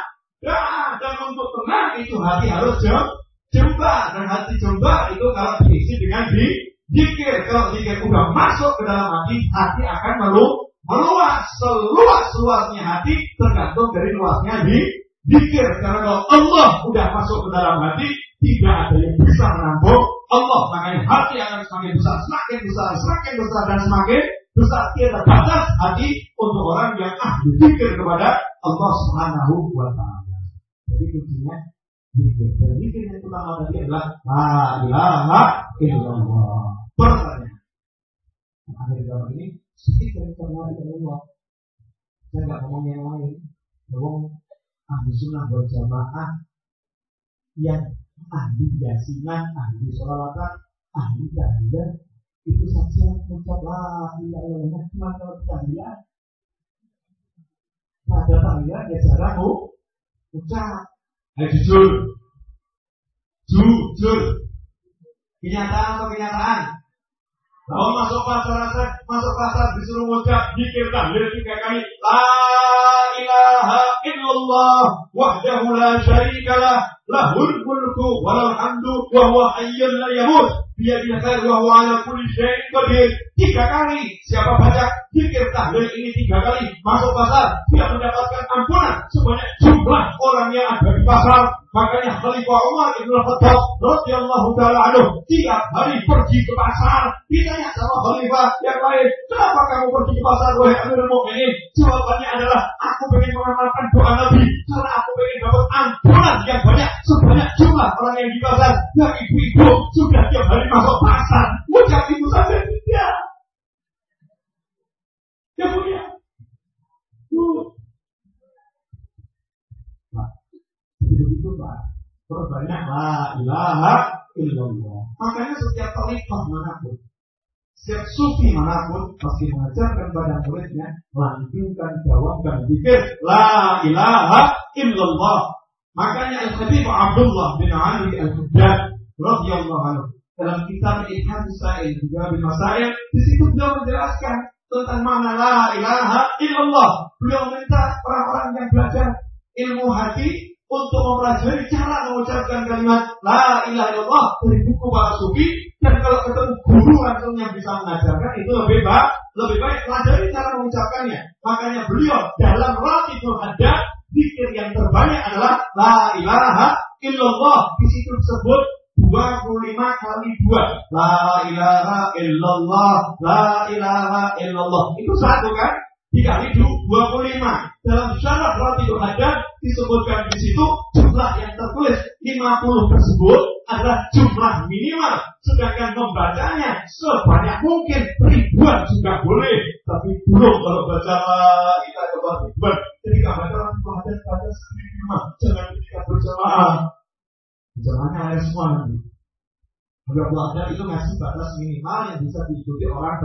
Ya, dan untuk tenang itu hati harus jauh Jemba dan hati jemba itu kalau diisi dengan di dikir. Kalau dikir udah masuk ke dalam hati, hati akan melu meluas seluas luasnya hati tergantung dari luasnya di dikir. Karena kalau Allah udah masuk ke dalam hati, tidak ada yang bisa menampung Allah. Makanya hati akan semakin besar, semakin besar, semakin besar dan semakin besar. Tiada batas hati untuk orang yang ahli dikir kepada Allah Subhanahu wa taala. Jadi kuncinya zikir. Dan zikir yang pertama tadi adalah La ilaha illallah. Pertanyaan. Nah, akhir zaman ini sedikit dari pertanyaan illallah. Saya nggak ngomong yang lain. Ngomong ahli sunnah berjamaah yang ahli yasinan, ahli sholawatan, ahli tahlilan itu saja mengucap la ilaha illallah cuma kalau tahlilan. Nah, ada tahlilan ya jarang ucap Ayo jujur. Jujur. Kenyataan atau kenyataan? Kalau masuk pasar, masuk pasar disuruh ngucap zikir tahlil tiga kali. La ilaha illallah wahdahu la syarikalah lahul mulku walal hamdu wa huwa hayyun la yamut biyadil khair wa huwa ala kulli syai'in qadir. Tiga kali siapa baca zikir tahlil ini tiga kali masuk pasar dia mendapatkan ampunan sebanyak jumlah orang yang ada di pasar. Makanya Khalifah Umar Ibn Khattab radhiyallahu taala anhu tiap hari pergi ke pasar ditanya sama Khalifah yang lain, "Kenapa kamu pergi ke pasar wahai Amirul Mukminin?" Jawabannya adalah, "Aku ingin mengamalkan doa Nabi karena ingin dapat ampunan yang banyak sebanyak jumlah orang yang di pasar yang ibu-ibu sudah tiap hari masuk pasar. Ucap itu saja tidak ya jadi begitu Pak. Perbanyak la ilaha illallah. Makanya setiap talikah mana pun setiap sufi mana pun pasti mengajarkan pada muridnya lanjutkan jawabkan zikir la ilaha illallah Makanya Al-Khatib Abdullah bin Ali Al-Huddad radhiyallahu anhu dalam kitab Ilham Sa'il juga bin Masail di situ beliau menjelaskan tentang mana la ilaha illallah. Beliau minta orang-orang yang belajar ilmu hati untuk mempelajari cara mengucapkan kalimat la ilaha illallah dari buku para sufi dan kalau ketemu guru langsung yang bisa mengajarkan itu lebih baik lebih baik pelajari cara mengucapkannya makanya beliau dalam Ratibul Haddad Zikir yang terbanyak adalah La ilaha illallah. Di situ disebut 25 kali dua. La ilaha illallah. La ilaha illallah. Itu satu kan? Dikali 25. Dalam syarat roti hadad disebutkan di situ jumlah yang tertulis 50 tersebut adalah jumlah minimal. Sedangkan membacanya sebanyak mungkin ribuan juga boleh. Tapi belum kalau baca la ilaha illallah ketika baca pada pada lima jangan ketika berjamaah berjamaahnya ada semua nanti Kalau itu ngasih batas minimal yang bisa diikuti orang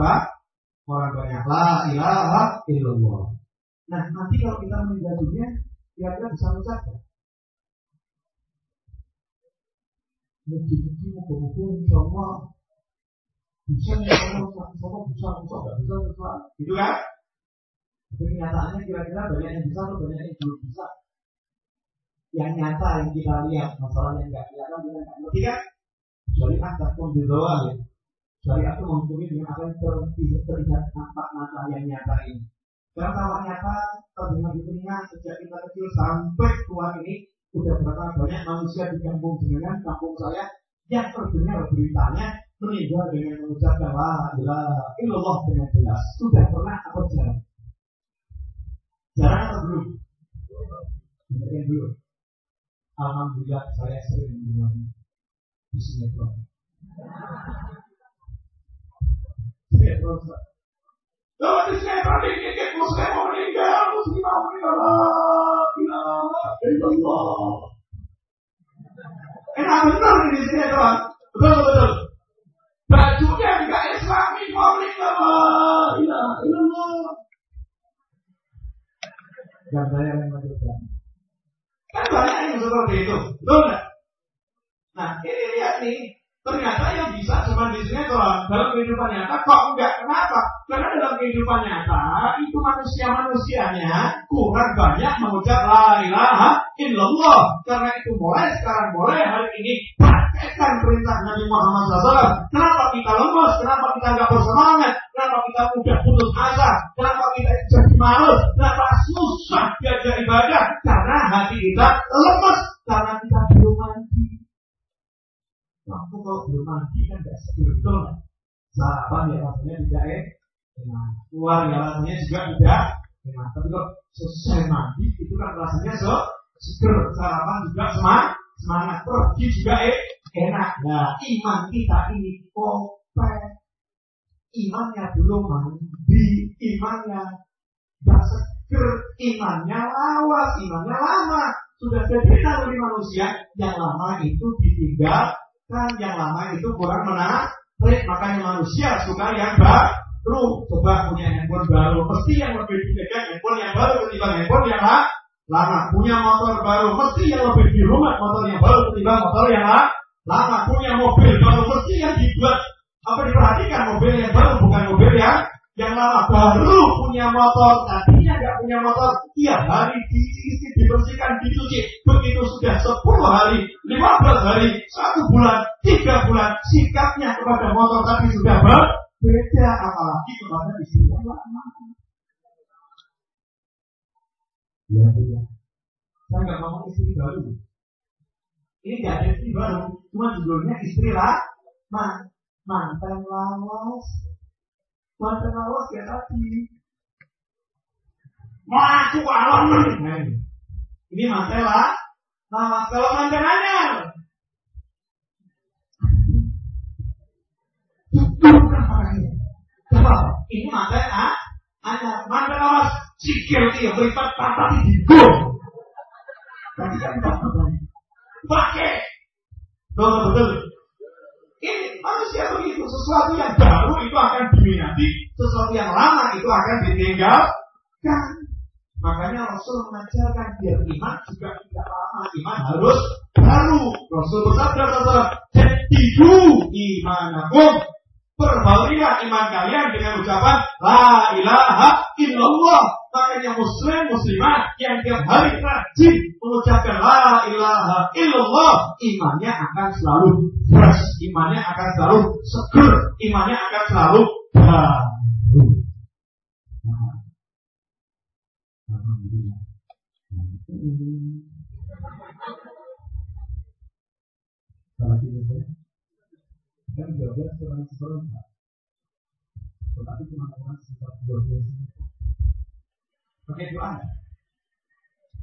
Orang banyak la ilaha illallah. Nah, nanti kalau kita meninggal dunia, kira-kira bisa mengucapkan. Mugi-mugi, muga-muga, insya Allah bisa, insya Allah, insya Allah bisa, insya Allah bisa, bisa, gitu kan? Tapi kenyataannya kira-kira banyak yang bisa atau banyak yang belum bisa. Yang nyata yang kita lihat, masalah yang nggak kelihatan kita nggak ngerti kan? Tak pun di doa ya. Syariat itu menghukumi dengan apa yang terlihat nampak nyata yang nyata ini. Karena kalau nyata terdengar di telinga sejak kita kecil sampai tua ini udah berapa banyak manusia di kampung dengan kampung saya yang terdengar beritanya meninggal dengan mengucapkan la ilaha illallah dengan jelas. Sudah pernah atau jarang? Jarang atau belum? Dengarkan dulu. Alhamdulillah saya sering mendengar di sinetron. Sinetron kalau di sinetron ini muslim mau meninggal, muslim mau meninggal, ilaha illallah. Enak benar ini sinetron. Betul betul. Bajunya juga Islami mau meninggal, ilaha illallah. Dan saya yang mengajarkan. Kan banyak yang seperti itu, betul? Nah, ini lihat nih, ternyata yang bisa cuma di sinetron dalam kehidupan nyata kok enggak kenapa? Karena dalam kehidupan nyata itu manusia-manusianya kurang banyak mengucap la ilaha illallah. Karena itu mulai sekarang mulai hari ini praktekkan perintah Nabi Muhammad SAW. Kenapa kita lemas? Kenapa kita enggak bersemangat? Kenapa kita mudah putus asa? Kenapa kita jadi malas? Kenapa susah diajar ibadah? Karena hati kita mandi kan gak spiritual. Sarapan ya rasanya tidak eh. Nah, keluar ya rasanya juga tidak enak. Tapi kalau selesai mandi itu kan rasanya so seger. Sarapan juga semangat. Semangat pergi juga eh enak. Nah, iman kita ini kopet. Imannya belum mandi, imannya gak seger, imannya lawas, imannya lama. Sudah jadi naluri manusia yang lama itu ditinggal kan yang lama itu kurang menarik. Makanya manusia suka yang baru. Coba punya handphone baru. Mesti yang lebih dipegang handphone yang baru ketimbang handphone yang lama. Punya motor baru mesti yang lebih di rumah motor yang baru ketimbang motor yang lama. Punya mobil baru mesti yang dibuat. Apa diperhatikan? Mobil yang baru bukan mobil yang yang lama. Baru punya motor. Tadinya nggak punya motor. Tiap hari diisi dibersihkan dicuci begitu sudah 10 hari 15 hari satu bulan tiga bulan sikapnya kepada motor tadi sudah berbeda. Apalagi kepada istri yang lama? Ya ya saya nggak ngomong istri baru. Ini nggak ada istri baru cuma judulnya istri lah. Mantan lawas. Mantan awas ya tadi. Mau alam. nah, Ini mantan lah. Nah, anyar. Coba, ini mantan ah, anyar. Mantan awas dia berikat patah di gol. Pakai. Betul betul. Ini manusia begitu, sesuatu yang baru itu akan diminati, sesuatu yang lama itu akan ditinggalkan. Makanya Rasul mengajarkan biar iman juga tidak lama, iman harus baru. Rasul bersabda bersabda, "Jadidu imanakum." Perbaulilah iman kalian dengan ucapan La ilaha illallah Makanya muslim muslimah yang tiap hari rajin mengucapkan La ilaha illallah Imannya akan selalu fresh Imannya akan selalu seger Imannya akan selalu baru Alhamdulillah Salah kan 12 kurang seperempat tetapi cuma kurang sekitar 12 pakai doa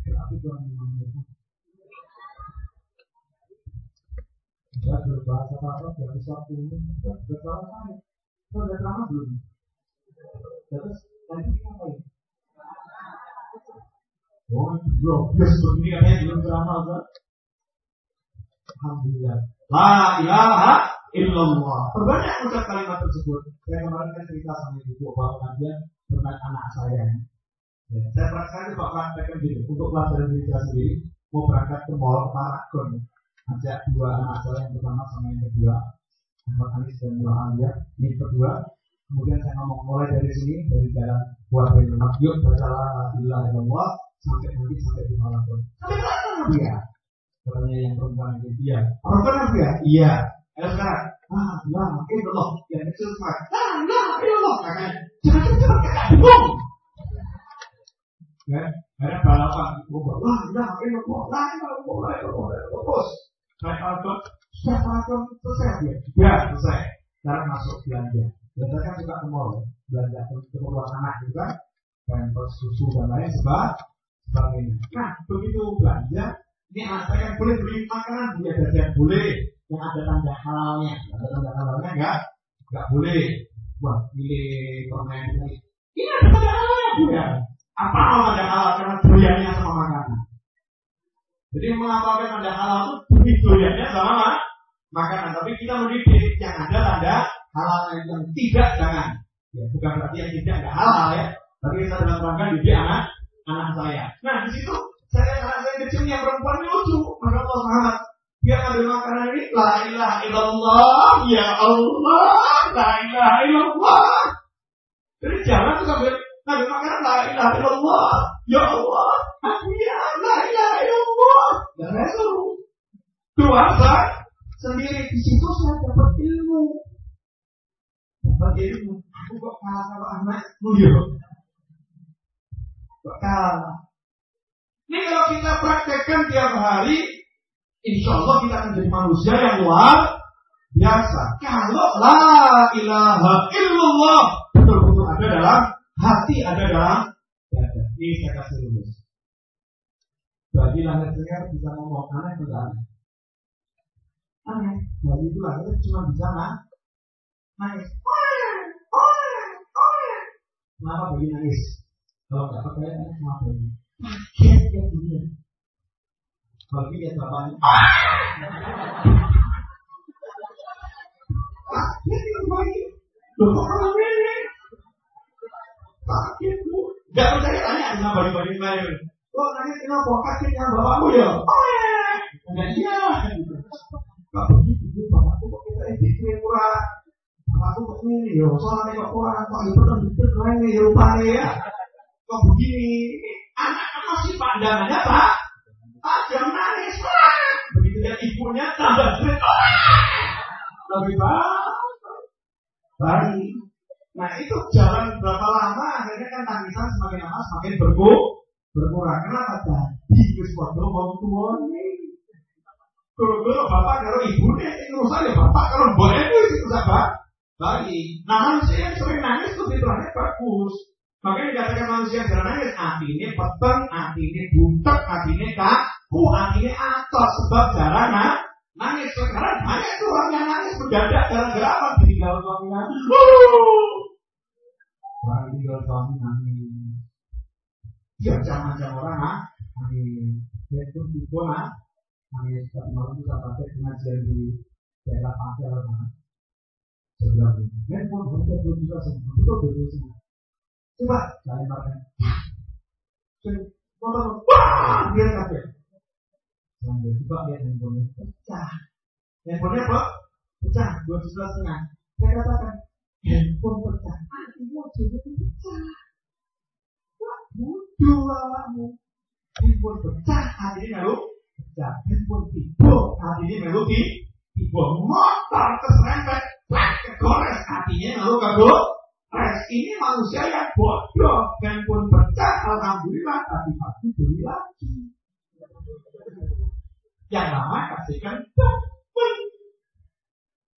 tetapi kurang 5 menit saya berbahasa dari sudah belum terus nanti ngapain Bro, bias begini katanya belum ceramah, Alhamdulillah. La ilaha illallah. Perbanyak ucap kalimat tersebut. Saya kemarin kan cerita sama ibu bahwa pengajian tentang anak saya. Ya, saya praktekkan coba praktekkan gitu untuk pelajaran diri saya sendiri mau berangkat ke mall Paragon ajak dua anak saya yang pertama sama yang kedua Ahmad Anis dan Nur Alia ini kedua kemudian saya ngomong mulai dari sini dari jalan buat dari yuk baca la illallah sampai nanti sampai di sampai mana dia katanya yang perempuan itu iya. Perempuan dia iya. Ayo sekarang, ah, ya, illallah, ya, itu semangat, ah, ya, illallah, kakaknya, jangan. Jangan kakak bingung, ya, karena balapan, wah, ya, illallah, la ilaha illallah, la ilaha illallah, terus, naik alkot, sudah alkot, selesai dia, ya, selesai, sekarang masuk belanja, biasanya kan suka ke mall, belanja keperluan anak juga, pampers, susu dan lain sebagainya. Nah, begitu belanja, ini anak saya kan boleh beli makanan, beli jajan boleh, yang ada tanda halalnya, ada tanda halalnya enggak, enggak boleh. Wah, pilih permen ini. Ada tanda halalnya juga. Apa tanda halal karena doyannya sama makanan. Jadi mengamalkan tanda halal itu demi doyannya sama makanan. Tapi kita mendidik yang ada tanda halal yang tidak jangan. Ya, bukan berarti yang tidak ada halal ya. Tapi kita dalam rangka didik anak anak saya. Nah di situ saya anak saya kecil yang perempuan ini lucu. Maka Allah Muhammad dia ambil makanan ini la ilaha illallah ya Allah la ilaha illallah. Jadi jangan tuh ambil ambil makanan la ilaha illallah ya Allah ya la ilaha illallah. Dan saya suruh puasa sendiri di situ saya dapat ilmu. Dapat ilmu. Aku kok kalah sama anakmu ya? Kok kalah? Ini kalau kita praktekkan tiap hari, insya Allah kita akan jadi manusia yang luar biasa. Kalau la ilaha illallah betul-betul ada dalam hati, ada dalam dada. Ini saya kasih rumus. Bagi lahir dengar bisa ngomong aneh atau aneh? Aneh. Bagi itu lahir cuma bisa nangis. Kenapa bagi nangis? Kalau nggak pakai aneh, kenapa bagi? Kaget ya dunia. Bagi ya bapaknya. Kaget ya bagi. Loh kok kalau ini? Kaget bu. Gak percaya tanya sama bagi-bagi lain. Kok nangis kenapa? Kaget ya bapakmu ya? Enggak iya. Gak begitu. Bapakku kok kita ini kurang. Bapakku kok ini ya. Soalnya kok kurang. Kok itu kan dikit lain ya rupanya ya. Kok begini? Anak masih pandangannya pak. Tajam nangis. Begitu lihat ibunya tambah sulit. Lebih baik. Nah itu jalan berapa lama akhirnya kan tangisan semakin lama semakin berku berkurang. Kenapa tadi wis padha wong tuane. Kalau bapak kalau ibunya ini urusan ya bapak kalau boleh itu sahabat. Baik. Nah manusia yang sering nangis itu fitrahnya bagus. Makanya dikatakan manusia yang nangis hatinya peteng, hatinya butek, hatinya kaku, hatinya atos sebab jarang nangis. Sekarang banyak tuh orang yang nangis mendadak gara-gara apa? Ditinggal suaminya. Orang ditinggal suami nangis. Ya macam-macam orang ah, nangis. Ya itu ah, nangis. Tapi malam bisa pakai pengajian di daerah pasar mana. Sebelah ini. Handphone harga dua juta semua. Betul betul semua. Coba makan. Motor, wah, dia kaget. Sambil coba lihat handphonenya pecah. Handphonenya apa? Pecah, dua juta setengah. Saya katakan, handphone pecah. Artinya jadi pecah. Wah, bodoh awakmu. Handphone pecah, artinya lalu pecah. Handphone tiba, artinya lalu di tiba. Motor keserempet, kegores, artinya lalu kagok. Res ini manusia yang bodoh dan pun pecah, alhamdulillah tadi pagi beli lagi. Yang lama kasihkan temen.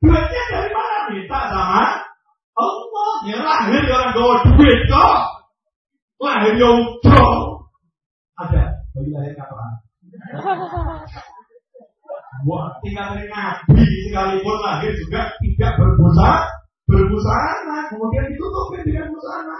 Duitnya dari mana minta sama Allah? Ya lahir orang gawa duit kok. Lahir yang udah. Ada bagi lahir kapan? Wah, tinggal nabi sekalipun lahir juga tidak berbusana berbusana, kemudian ditutupin dengan busana.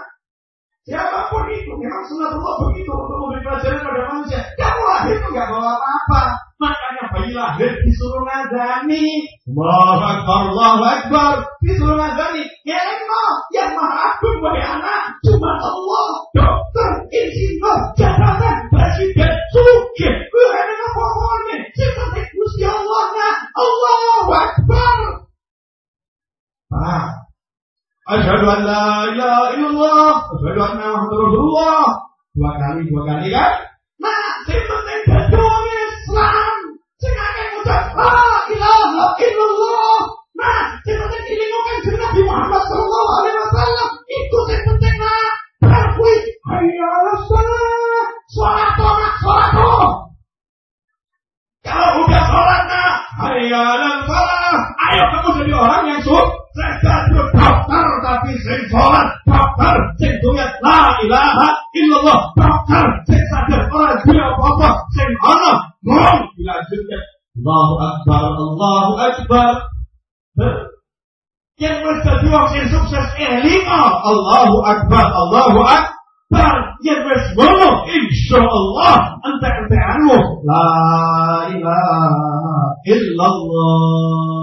Siapa pun itu, memang sunatullah begitu untuk memberi pelajaran pada manusia. Kamu lahir itu nggak bawa apa-apa. Makanya bayi lahir disuruh ngazani. Allahu Akbar, Allahu Akbar. Disuruh ngazani. Ya Allah, yang maha agung wahai anak. Cuma Allah, dokter, insinyur, jabatan, presiden, suki. Bukan apa pokoknya. Seperti Gusti Allah. Allahu Akbar. Pak, Asyhadu an la ilaha illallah, asyhadu anna Muhammadar Rasulullah. Dua kali, dua kali kan? Nah, sing penting berdoa Islam. Sing akeh ngucap la ilaha illallah. Nah, sing penting ilingokan jeneng Nabi Muhammad sallallahu alaihi wasallam. Itu sing penting nah. Berkuwi hayya 'alas shalah. Salat nak salat. Kalau udah sholat nah, hayya 'alas shalah. Ayo kamu jadi orang yang sukses tapi sing sholat dokter sing doyan la ilaha illallah dokter sing sadar. Ora dia apa-apa sing Allahu Akbar Allahu Akbar. Yang wis dadi wong sing sukses elingo Allahu Akbar Allahu Akbar. Yang entek-entekanmu la ilaha illallah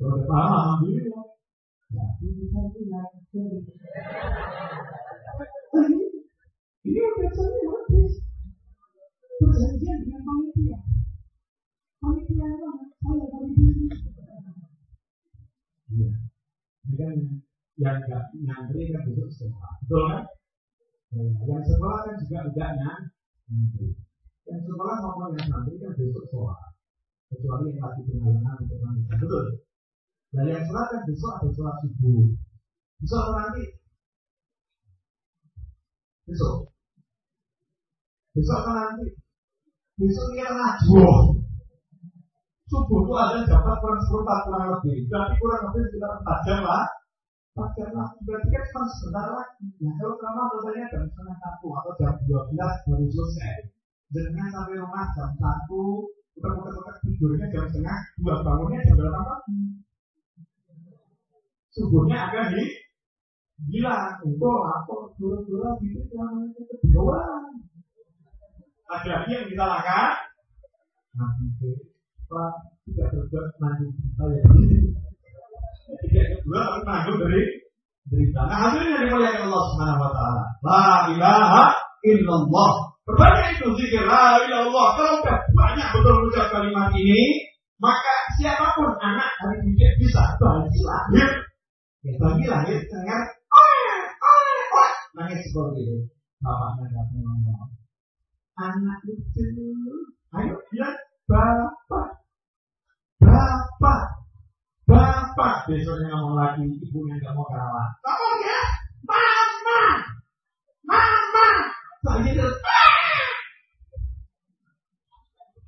Paham, alhamdulillah. Tapi bisa bilang, ini. Perjanjian dengan panitia. Panitia apa? Saya panitia. Iya. Kan yang nggak nyantri kan besok sekolah. Betul kan? Yang sekolah kan juga tidak nyantri. Yang sekolah maupun yang nyantri kan besok sekolah. Kecuali yang lagi pengalaman untuk manusia. Betul? Dan yang sholat kan besok ada sholat subuh. Besok atau nanti? Besok. Besok atau nanti? Besok kan najwa. Subuh itu ada jam kurang seperempat kurang lebih. Berarti kurang lebih sekitar 4 jam lah. 4 jam lah. Berarti kan cuma sebentar lagi. Nah kalau selesainya jam setengah satu atau jam 12 baru selesai. Jangan sampai rumah jam satu, kita muter-muter tidurnya jam setengah dua bangunnya jam berapa pagi subuhnya akan di bilang itu apa? Dua-dua gitu kedua ada lagi yang disalahkan nanti pak tidak berbuat nanggung cerita ya. Tidak kedua tapi nanggung dari cerita nah hasilnya dimuliakan Allah subhanahu wa taala. La ilaha illallah. Berbanyak itu zikir la ilaha illallah. Kalau sudah banyak betul ucap kalimat ini maka siapa pun anak hari ini bisa lahir Ya bagi oh, oh, nangis seperti itu. Bapaknya nggak ngomong. Anak lucu. Ayo bilang bapak, bapak, bapak. Besoknya ngomong lagi, ibunya nggak mau kalah. Ngomong ya, mama, mama. Lagi terus.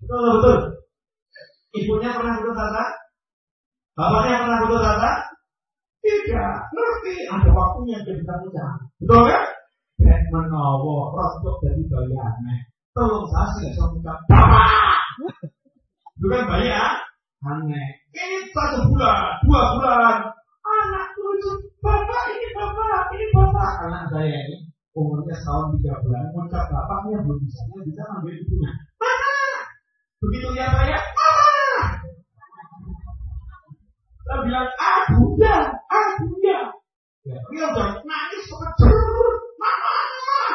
Betul betul. Ibunya pernah putus asa? Bapaknya pernah putus asa? Tidak, ngerti. Ada waktunya dia bisa ucap. Betul kan? Dan menawa rotok dari bayi aneh. Tolong saya sih bisa ucap. Bapak! Itu kan bayi ya? Aneh. Ini satu bulan, dua bulan. Anak lucu. Bapak ini bapak, ini bapak. Anak saya ini umurnya setahun tiga bulan. Ucap bapaknya belum bisa. Dia bisa ambil ibunya. Begitu lihat saya, mama! Saya bilang, ah bunda, ah bunda. Ya, dia udah nangis kekejar, mama,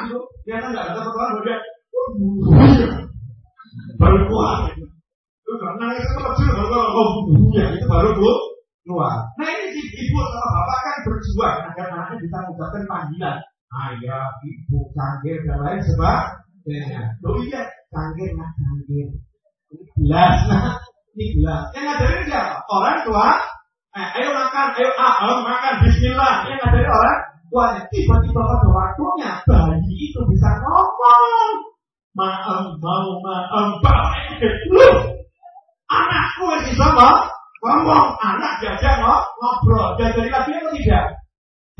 gitu. Dia kan nggak ada pertolongan, dia, baru keluar. Itu udah nangis kekejar, baru keluar, oh bunda, itu baru keluar. Nah ini si ibu sama bapak kan berjuang agar anaknya bisa mengucapkan panggilan. Ayah, ibu, canggih, dan lain sebagainya. Loh iya, canggih, nak canggih. Ini gelas, nah. Ini gelas. Yang ngajarin siapa? Orang tua Eh, ayo makan, ayo ah, makan, Bismillah. Yang dari orang tuanya tiba-tiba pada waktunya bayi itu bisa ngomong. Maem mau baik. Lu anakku masih sama ngomong, anak diajak ngobrol. Diajari lagi atau tidak?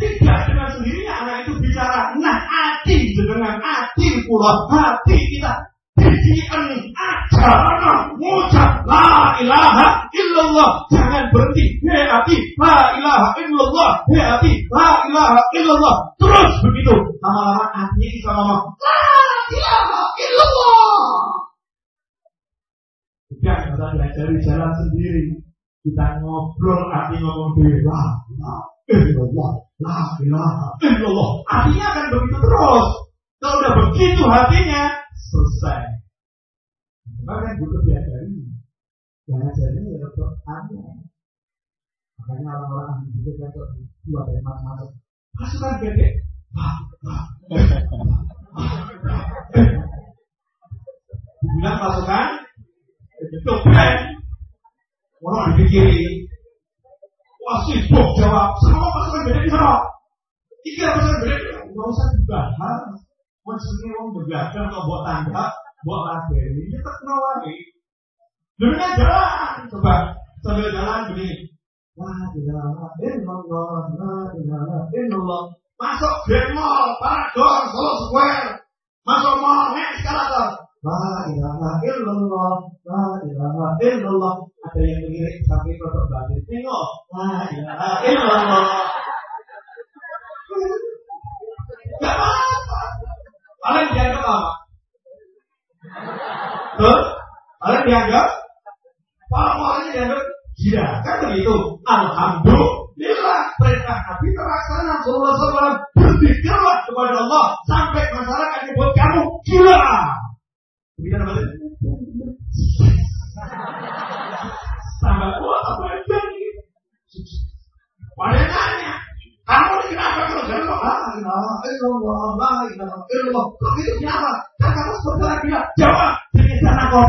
Tidak dengan sendirinya anak itu bicara. Nah, hati dengan hati pula hati kita. Hati Sarana mengucap la ilaha illallah. Jangan berhenti. Hati, la ilaha illallah. Hati, la ilaha illallah. Terus begitu. Lama-lama hatinya bisa ngomong la ilaha illallah. Tidak kita diajari jalan sendiri. Kita ngobrol, hati ngomong dewa. La ilaha illallah. La ilaha illallah. Artinya akan begitu terus. Kalau udah begitu hatinya, selesai. Bahkan butuh diajari. Yang ajarin ya dokter aneh. Makanya orang-orang ahli juga kan dua dari masuk-masuk. Masukkan gede. Dibilang pasukan, keren. Orang dipikirin. Wah sibuk jawab. Sama pasukan gede di sana. Iki pasukan gede. Gak usah dibahas. Maksudnya orang berbelakang atau buat tangga, buat ladeni. Ini terkenal lagi. Demikian jalan. Coba sambil jalan begini. La ilaha illallah, la ilaha illallah. Masuk Grand Paragon, Solo Square. Masuk mall, nek sekarang La ilaha illallah, la. Ada yang mengirik sampai produk balik. Tengok, la ilaha illallah. Gak apa-apa. Paling apa? Tuh, paling dianggap Pokoknya dianggap gila. Kan begitu. Alhamdulillah. Perintah Nabi terlaksana. Sallallahu alaihi wasallam berzikirlah kepada Allah. Sampai masyarakat buat kamu gila. Begitu apa Tambah kuat nih. Pada. Kamu kenapa kalau jalan kok? La ilaha illallah, la ilaha illallah. Kok itu kenapa? Kan kamu sebentar bilang, jawab. Ini sana kau.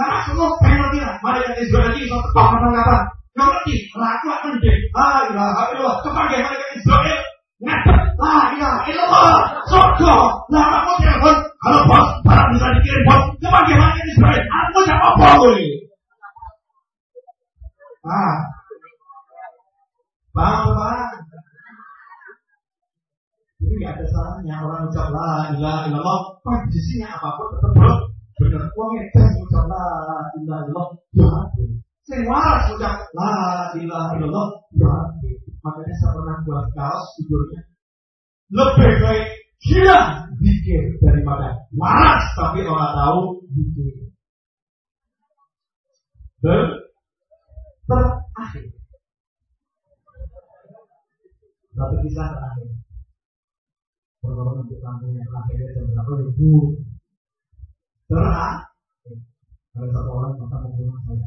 Karena semua pengen bilang, mari kita Israel so tepat. Nggak ngerti, laku akan deh. La ilaha illallah. Kepakai mari kita Israel. Ngadep, la ilaha illallah. Surga. Lah kamu telepon, halo bos, barang bisa dikirim bos. Kepakai mari kita Israel. Aku siapa boy? Ah, Paham, Jadi nggak ada salahnya orang ucap la ilaha illallah. Kondisinya apa pun tetap bro. Benar, uang itu ucap la ilaha illallah. Ya, saya waras ucap la ilaha illallah. Ya, makanya saya pernah buat kaos judulnya lebih baik gila zikir daripada waras tapi orang tahu zikir. Dan terakhir satu kisah terakhir. Pertolongan untuk kampung yang terakhir jam berapa ribu. Terakhir, ada satu orang maka membunuh saya.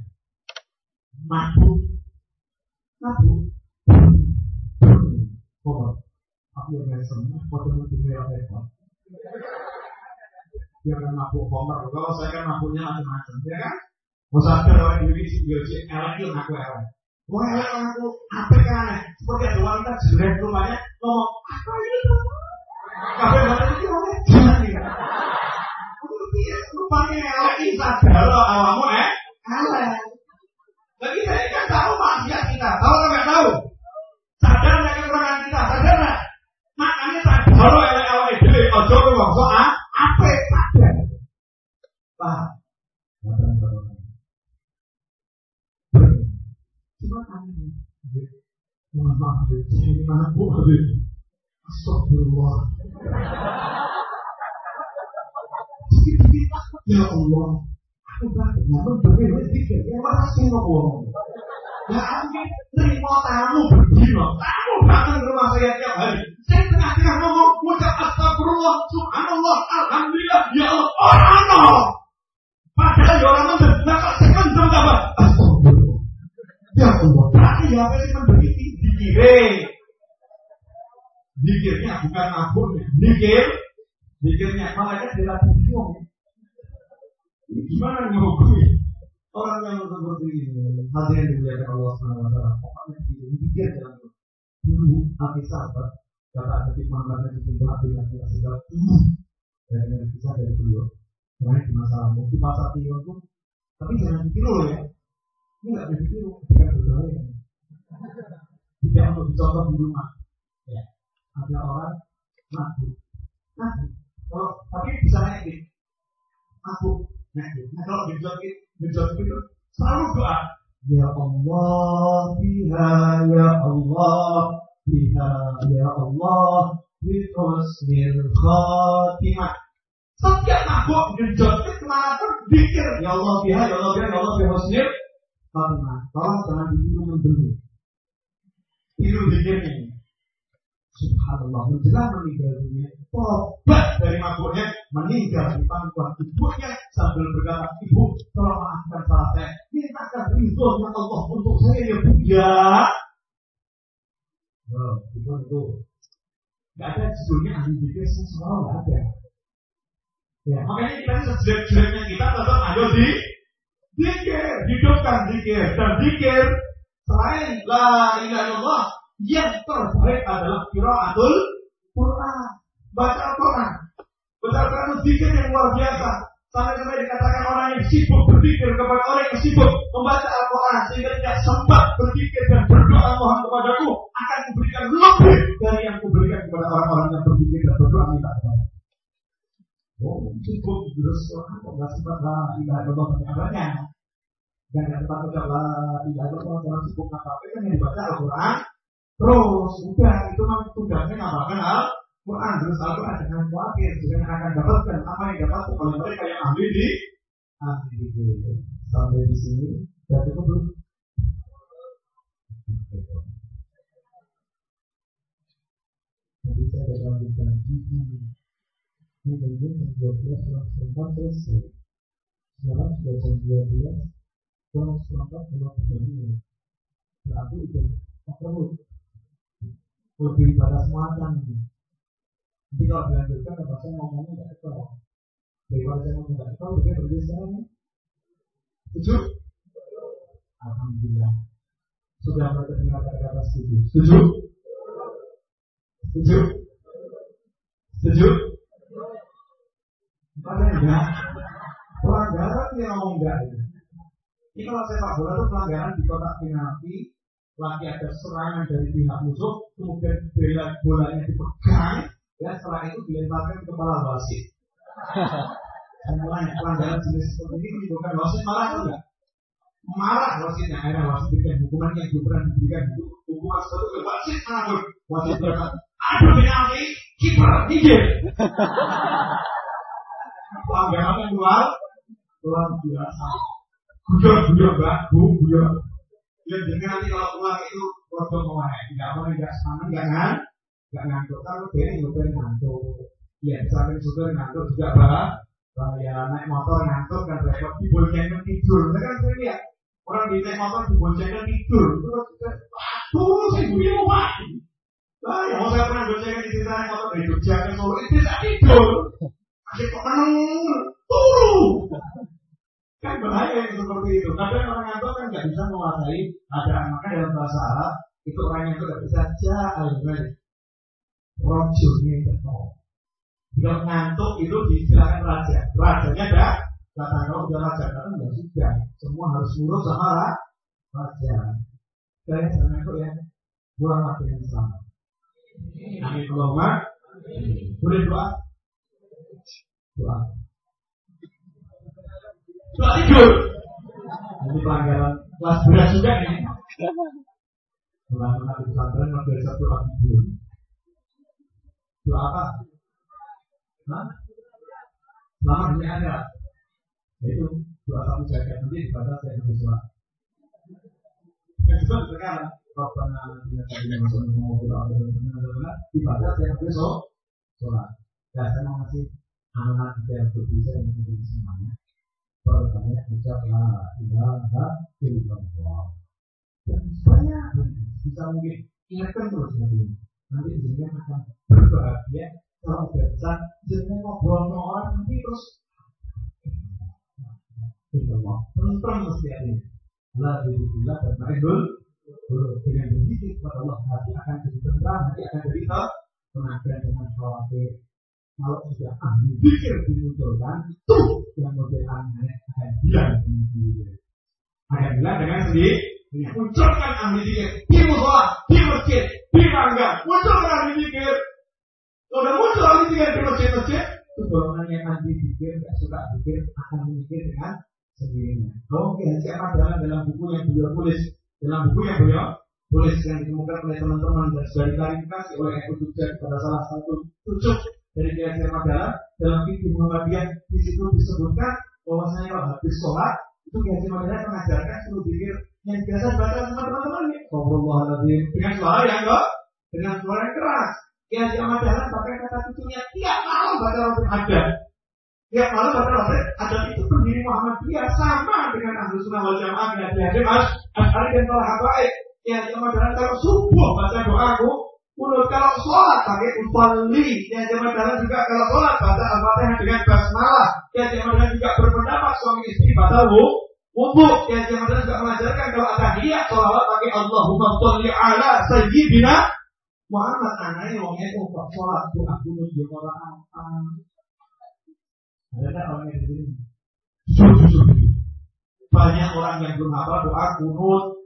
Mabuk, mabuk, Kok Aku yang semua, foto itu merah ekor. Dia kan mabuk homer, kalau saya kan mabuknya macam-macam, ya kan? Mau sadar orang Indonesia, dia elek itu ngaku elek. Wah, elek aku apa kan? Seperti ada wanita jelek rumahnya ngomong apa? Kafe wanita itu oleh jangan ya. Rupanya elek ini sadar awamu eh elek. Lagi saya kan tahu maksiat kita, tahu atau nggak tahu? Sadar nggak kekurangan kita, sadar nggak? Makanya sadar elek elek itu, ojo ngomong soal apa sadar. Paham? Cuma kami Mohon maaf, ini mana bu Astagfirullah. Ya Allah, aku banget namun berbeda pikir, ya semua bohong. Ya aku terima tamu berdino, tamu datang ke rumah saya tiap hari. Saya tengah-tengah ngomong, ucap astagfirullah, subhanallah, alhamdulillah, ya Allah, orang no. Padahal ya orang mendengar, kok sekendam apa? Astagfirullah. Ya Allah, berarti ya apa sih begitu? Dikirim. Dikirnya bukan mabuknya, dikir, dikirnya makanya dia bingung. Gimana ngomongin orang yang seperti ini? Hadirin dimuliakan Allah Subhanahu Wa Taala. Pokoknya dikir dalam dulu hati sahabat kata mana di pintu hati yang tidak sedap dan yang bisa dari beliau. Karena di masa lalu di pasar tiga pun, tapi jangan ditiru ya. Ini nggak ditiru, bukan berbahaya. ya. Tidak untuk dicontoh di rumah. Ada orang mabuk, mabuk. Kalau tapi bisa naik mabuk, Nah, nah kalau genjot genjot itu selalu doa. Ya Allah, biha ya Allah, biha ya Allah, bihusnil khatimah. Setiap mabuk genjot itu kenapa pikir ya Allah biha ya Allah biha ya Allah bihusnil khatimah. Tolong jangan diminum dulu. Tiru dikirnya. Subhanallah. Menjelang meninggal dunia Tobat dari mabuknya Meninggal di pangkuan ibunya Sambil berkata Ibu tolong maafkan salah saya. Mintakan ridhonya Allah untuk saya ya bu ya. Oh, itu itu? Gak ada judulnya ahli zikir semua gak ada. Ya, makanya kita ini sejelek-jeleknya kita tetap ayo di Zikir, hidupkan zikir. Dan zikir selain la ilaha illallah yang terbaik adalah kiraatul Quran. Baca Al-Quran. Baca Al-Quran itu yang luar biasa. Sampai-sampai dikatakan orang yang sibuk berpikir kepada orang yang sibuk membaca Al-Quran sehingga tidak sempat berpikir dan berdoa Tuhan kepadaku akan memberikan lebih dari yang kuberikan kepada orang-orang yang berpikir dan berdoa minta kepada. Oh, sibuk terus Quran kok nggak sempat lah ibadah Allah banyak dan yang tempat baca la ilaha illallah orang sibuk apa kan yang dibaca Al-Quran Terus udah itu memang tugasnya ngapain al Quran. Terus Al-Quran jangan khawatir jangan akan dapatkan apa yang dapat oleh mereka yang ahli di ahli di sampai di sini. Sudah cukup belum? Jadi saya ada lanjutkan gigi ini kemudian jam dua belas sebentar selesai. Sekarang sudah jam dua belas. Kurang seperempat lima puluh menit berarti udah perlu lebih semacam ini. Nanti kalau dilanjutkan, apa saya ngomongnya nggak ketol. Daripada saya ngomong nggak ketol, lebih berbeda sekarang. Setuju? Alhamdulillah. Sudah mereka dengar kata-kata setuju. Setuju? Setuju? Setuju? Ada enggak? Pelanggaran yang ngomong enggak. Ini kalau sepak bola itu pelanggaran di kotak penalti lagi ada serangan dari pihak musuh, kemudian bola bolanya dipegang, ya setelah itu dilemparkan ke kepala wasit. Mulai pelanggaran jenis seperti ini menimbulkan wasit marah enggak? Marah wasitnya, akhirnya wasit berikan hukuman yang belum pernah diberikan hukuman seperti itu wasit marah wasit berkata, ada penalti, kiper gigit. Pelanggaran yang luar luar biasa. Guyon, guyon, mbak, bu. Ya jadi nanti kalau keluar itu produk mau tidak mau tidak semangat jangan nggak ngantuk kalau dia supir ngantuk. Ya misalkan supir ngantuk juga bah bahaya naik motor ngantuk kan repot diboncengkan tidur. Mereka kan saya lihat orang di naik motor diboncengkan tidur terus tuh sih bunyi mau mati. Lah yang mau saya pernah boncengkan di sini naik motor dari Jogja ke Solo itu tidak tidur. Masih kok menung turu. Kan bahaya yang seperti itu. Kadang orang ngantuk kan nggak bisa menguasai keadaan. Maka dalam bahasa Arab itu orang yang nggak bisa jahal balik. Rojulnya itu. Kalau ngantuk itu diistilahkan raja. Rajanya ada kata kalau udah raja kan nggak sudah. Semua harus nurut sama raja. Saya sangat itu ya. Pulang lagi yang selamat. Amin Allahumma. Boleh doa? Doa. Doa tidur. Ini pelanggaran kelas berat juga ini. Di pesantren biasa doa tidur. Doa apa? Hah? Itu doa satu jaga nanti saya sekarang saya harus sholat. Ya saya mau anak-anak yang berbisa dan berbisa semuanya perbanyak ucap la ilaha illallah. Dan supaya bisa mungkin ingatkan terus nanti. Nanti jenengan akan berbahagia kalau besar jenengan ngobrol sama orang nanti terus Illallah. Tentrem mesti ada. La billah dan ma'idul dengan berzikir kepada Allah hati akan jadi tentram, hati akan jadi tenang dan jangan khawatir kalau sudah ahli pikir dimunculkan, tuh yang model aneh akan hilang dengan sendiri. Akan hilang dengan sendiri. Munculkan ahli pikir di musola, di masjid, di mangga. Munculkan ahli pikir. Kalau udah muncul ahli pikir di masjid-masjid, itu golongan yang nanti pikir, tidak suka pikir, akan memikir dengan sendirinya. Oke, siapa dalam dalam buku yang beliau tulis, dalam buku yang beliau tulis yang ditemukan oleh teman-teman dan sudah diklarifikasi oleh Eko Jogja pada salah satu cucuk dari Kiai Madara dalam fikih Muhammadiyah di situ disebutkan bahwasanya kalau habis sholat itu Kiai Madara mengajarkan seluruh pikir yang biasa baca sama teman-teman ya. Astagfirullahaladzim dengan suara yang enggak dengan suara yang keras. Kiai Madara pakai kata cucunya tiap malam baca Robin ada. Tiap malam baca Robin ada itu pendiri Muhammadiyah sama dengan Ahlu Sunnah wal Jamaah dengan Hadim Asy'ari dan para habaib. Kiai Madara kalau subuh baca doaku Mulut kalau sholat pakai usalli. Yang zaman dalam juga kalau sholat baca al-fatihah dengan basmalah. Yang zaman juga berpendapat suami istri baca wudhu. Yang zaman dalam juga mengajarkan kalau ada hiyak sholawat pakai Allahumma sholli ala sayyidina Muhammad anaknya wongnya itu kok sholat doa kunut di orang apa? Ada tak orang yang di sini? Banyak orang yang belum apa doa kunut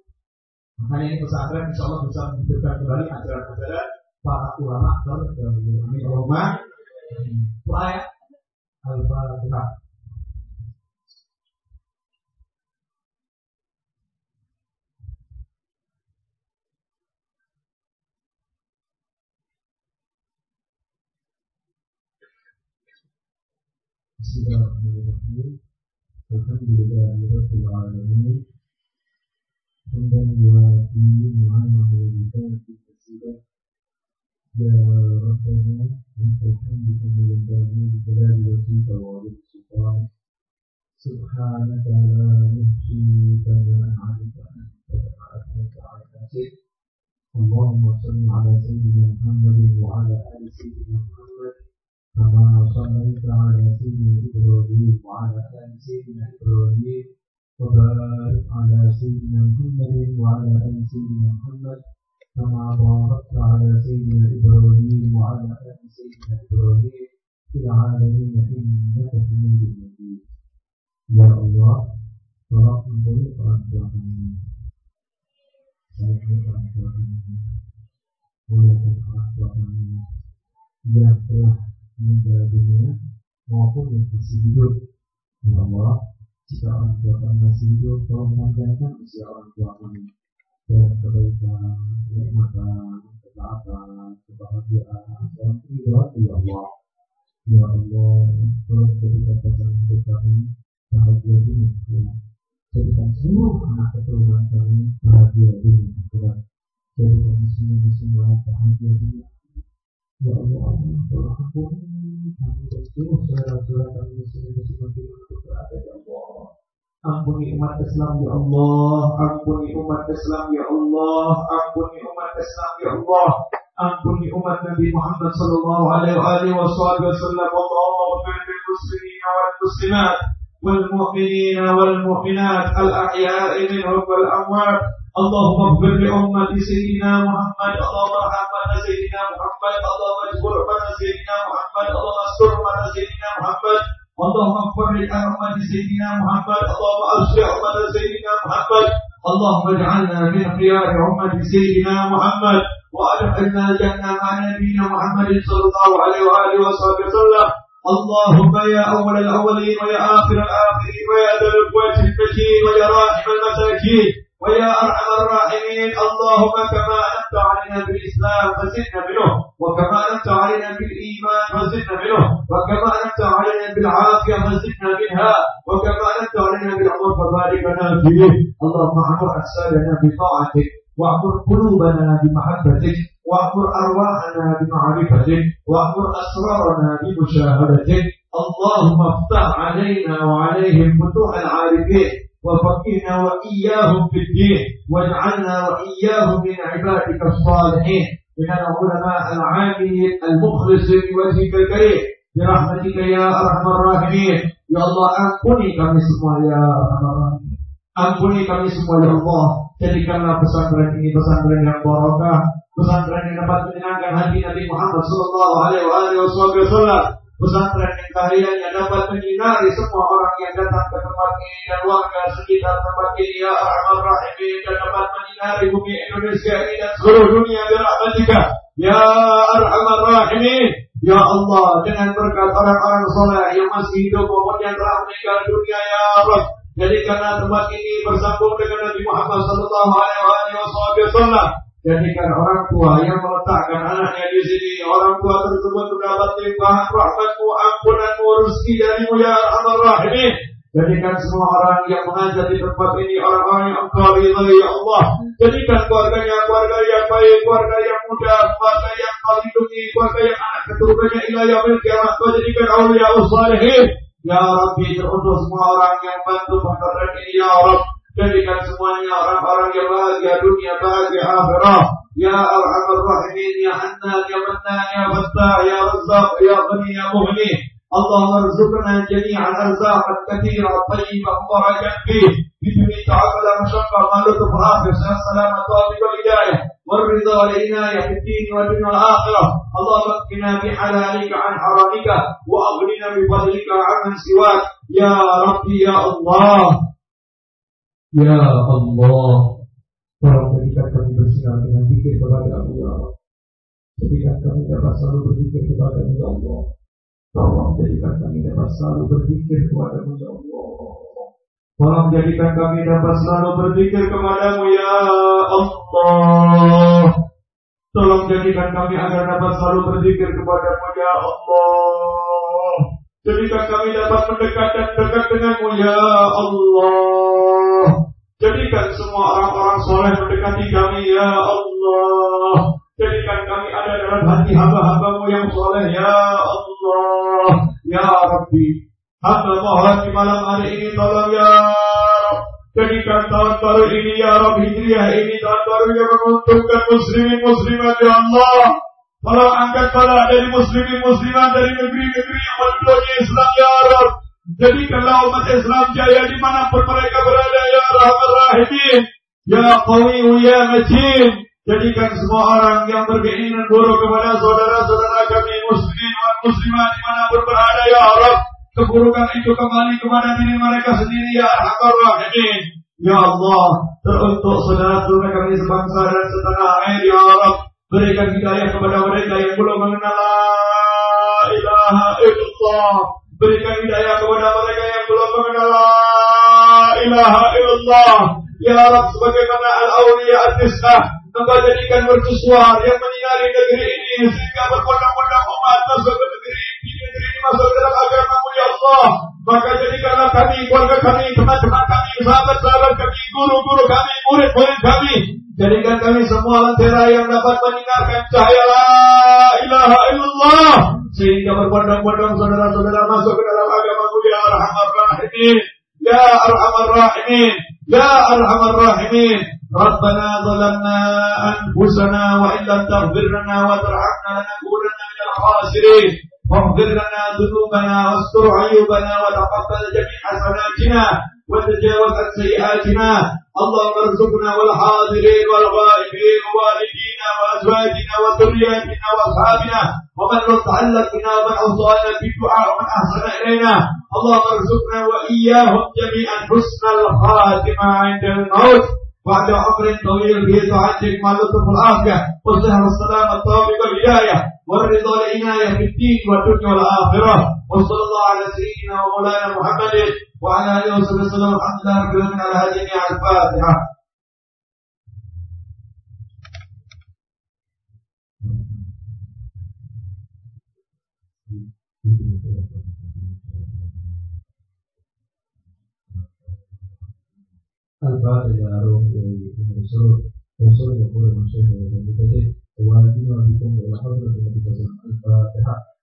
Makanya ini pesantren insya Allah bisa menunjukkan kembali ajaran-ajaran para ulama terdahulu. Amin Allahumma. Ayat Al-Fatihah. Bismillahirrahmanirrahim. Alhamdulillahirabbil. حمدا يوافي نعمه بذات كثيرة يا ربنا انت الحمد كما ينبغي لجلال وجهك وعظيم سلطانك سبحانك لا نحصي ثناء عليك انت كما اثنيت على نفسك اللهم صل على سيدنا محمد وعلى ال سيدنا محمد كما صليت على سيدنا ابراهيم وعلى ال سيدنا ابراهيم وبارك على سيدنا محمد وعلى آل سيدنا محمد كما باركت على سيدنا إبراهيم وعلى آل سيدنا إبراهيم في العالمين إنك حميد مجيد يا الله tolong ampuni orang tua kami sayangi orang tua kami muliakan orang tua kami yang telah meninggal dunia maupun yang masih hidup ya Allah jika orang tua kami masih hidup, tolong panjangkan usia orang tua kami dan kebaikan, kenikmatan, ketaatan, kebahagiaan, dan ridho ya Allah. Ya Allah, tolong jadikan pasangan hidup kami bahagia dunia akhirat. Jadikan anak keturunan kami bahagia dunia akhirat. Jadikan muslim-muslimat bahagia dunia Ya Allah, tolong kami seluruh saudara-saudara kami muslim-muslimat di mana pun berada ya Allah. Ampuni umat Islam ya Allah, ampuni umat Islam ya Allah, ampuni umat Islam ya Allah. Ampuni umat Nabi Muhammad sallallahu alaihi wasallam. Allahumma lil muslimin wal muslimat wal mu'minin wal mu'minat al ahya'i minhum wal amwat. اللهم اغفر لأمة سيدنا محمد اللهم ارحم سيدنا محمد اللهم اجبر سيدنا محمد اللهم استر سيدنا محمد. اللهم اغفر لأمة سيدنا محمد اللهم أرجع أمة سيدنا محمد. اللهم اجعلنا من خيار أمة سيدنا محمد. وأدخلنا الجنة مع نبينا محمد صلى الله عليه وآله وصحبه وسلم. اللهم يا أول الأولين ويا آخر الآخرين ويا ذا القوة المتين ويا راحم المساكين. ويا أرحم الراحمين اللهم كما أنت علينا بالإسلام فزدنا منه وكما أنت علينا بالإيمان فزدنا منه وكما أنت علينا بالعافية فزدنا منها وكما أنت علينا بالعمر فبارك لنا فيه. اللهم أعمر أجسادنا بطاعتك وأعمر قلوبنا بمحبتك وأعمر أرواحنا بمعرفتك وأعمر أسرارنا بمشاهدتك. اللهم افتح علينا وعليهم فتوح العارفين. وفقهنا وإياهم في الدين واجعلنا وإياهم من عبادك الصالحين من العلماء العاملين المخلصين لوجهك الكريم برحمتك يا أرحم الراحمين يا الله ampuni kami semua ya Arhamar Rahimin ampuni kami semua ya Allah jadikanlah pesantren ini pesantren yang barokah pesantren yang dapat menyenangkan hati Nabi Muhammad Sallallahu Alaihi Wasallam pesantren yang karyanya dapat menyinari semua orang yang datang ke tempat ini dan warga sekitar tempat ini ya Arhamar Rahimin dan dapat menyinari bumi Indonesia ini dan seluruh dunia birahmatika ya Arhamar Rahimin Ya Allah, dengan berkat orang-orang soleh yang masih hidup maupun yang telah meninggal dunia, Ya Allah, Jadikanlah tempat ini bersambung dengan Nabi Muhammad Sallallahu Alaihi Wasallam. Jadikan orang tua yang meletakkan anaknya di sini, orang tua tersebut mendapat limpahan rahmatmu, ampunanmu, rezeki darimu ya Rahman Rahimin. Jadikan semua orang yang mengajar di tempat ini orang-orang yang engkau ridhai ya Allah. Jadikan keluarganya keluarga yang baik, keluarga yang muda, keluarga yang kau lindungi, keluarga yang anak keturunannya ilah yaumil kiamat. Kau jadikan awliya salihin. Ya Rabbi teruntuk semua orang yang bantu pesantren ini ya Rabb. Jadikan semuanya orang-orang yang bahagia dunia, bahagia akhirat. Ya Arhamar Rahimin, Ya Hannan, Ya Mannan, Ya Fattah, Ya Razzaq, Ya Ghani, Ya Muhni. اللهم ارزقنا جميعا ارزاقا كثيرا طيبا مباركا فيه. بدون تعب ولا مشقة ما لطف اخر السلامه طالب الهدايه والرضا والعنايه في الدين والدنيا والآخرة. اللهم اكفنا بحلالك عن حرامك وأغننا بفضلك عمن سواك. يا ربي يا الله. Ya Allah, tolong jadikan kami bersinar dengan pikir kepadamu ya Allah. Ketika kami dapat selalu berpikir kepadamu ya Allah. Tolong jadikan kami dapat selalu berpikir kepadamu ya Allah. Tolong jadikan kami dapat selalu berpikir kepadamu ya Allah. Tolong jadikan kami agar dapat selalu berpikir kepadamu ya Allah. Jadikan kami dapat mendekat dan dekat denganmu ya Allah. Jadikan semua orang-orang soleh mendekati kami ya Allah. Jadikan kami ada dalam hati hamba-hambamu yang soleh ya Allah. Ya Rabbi. Hamba mohon di malam hari ini tolong ya Jadikan tahun baru ini ya Rabbi Hijriah ini tahun baru yang menguntungkan muslimin muslimat ya Allah. Tolong angkat bala dari muslimin muslimat dari negeri-negeri yang mendukung Islam ya Rabbi Jadikanlah umat Islam jaya di mana pun mereka berada ya Rahman Rahimin Ya Qawi ya Majid Jadikan semua orang yang berkeinginan buruk kepada saudara-saudara kami muslimin dan muslimah di mana pun berada ya Allah. Keburukan itu kembali kepada diri mereka sendiri ya Arhamar Rahimin. Ya Allah, teruntuk saudara-saudara kami sebangsa dan setanah air ya Allah. Berikan hidayah kepada mereka yang belum mengenal la ilaha illallah. Berikan hidayah kepada mereka yang belum mengenal la ilaha illallah. Ya Rabb sebagaimana al-awliya al-tis'ah Engkau jadikan mercusuar yang menyinari negeri ini sehingga berbondong-bondong umat masuk ke negeri ini, negeri ini masuk ke dalam agamamu ya Allah. Maka jadikanlah kami, keluarga kami, teman-teman kami, sahabat-sahabat kami, guru-guru kami, murid-murid kami. Jadikan kami semua lentera yang dapat menyinarkan cahaya la ilaha illallah. Sehingga berbondong-bondong saudara-saudara masuk ke dalam agamamu ya Arhamar Rahimin. Ya Arhamar Rahimin. Ya Arhamar Rahimin. ربنا ظلمنا أنفسنا وإن لم تغفر لنا وترحمنا لنكونن من الخاسرين واغفر لنا ذنوبنا واستر عيوبنا وتقبل جميع حسناتنا وتجاوز عن سيئاتنا. اللهم ارزقنا والحاضرين والغائبين ووالدينا وأزواجنا وذرياتنا وأصحابنا ومن تعلق بنا ومن اوصانا بالدعاء ومن أحسن إلينا. اللهم ارزقنا وإياهم جميعا حسن الخاتمة عند الموت. بعد عمر طويل تعجل مع لطف العافية والصحة والسلامة التوفيق والهداية والرضا والعناية في الدين والدنيا والآخرة. وصلى الله على سيدنا ومولانا محمد وعلى آله وصحبه وسلم. الحمد لله رب العالمين على هذه الفاتحة. al Padre, a Aarón che verso consola e pure concede, permettete, ugualmente a lui come la cosa che ha detto al Padre.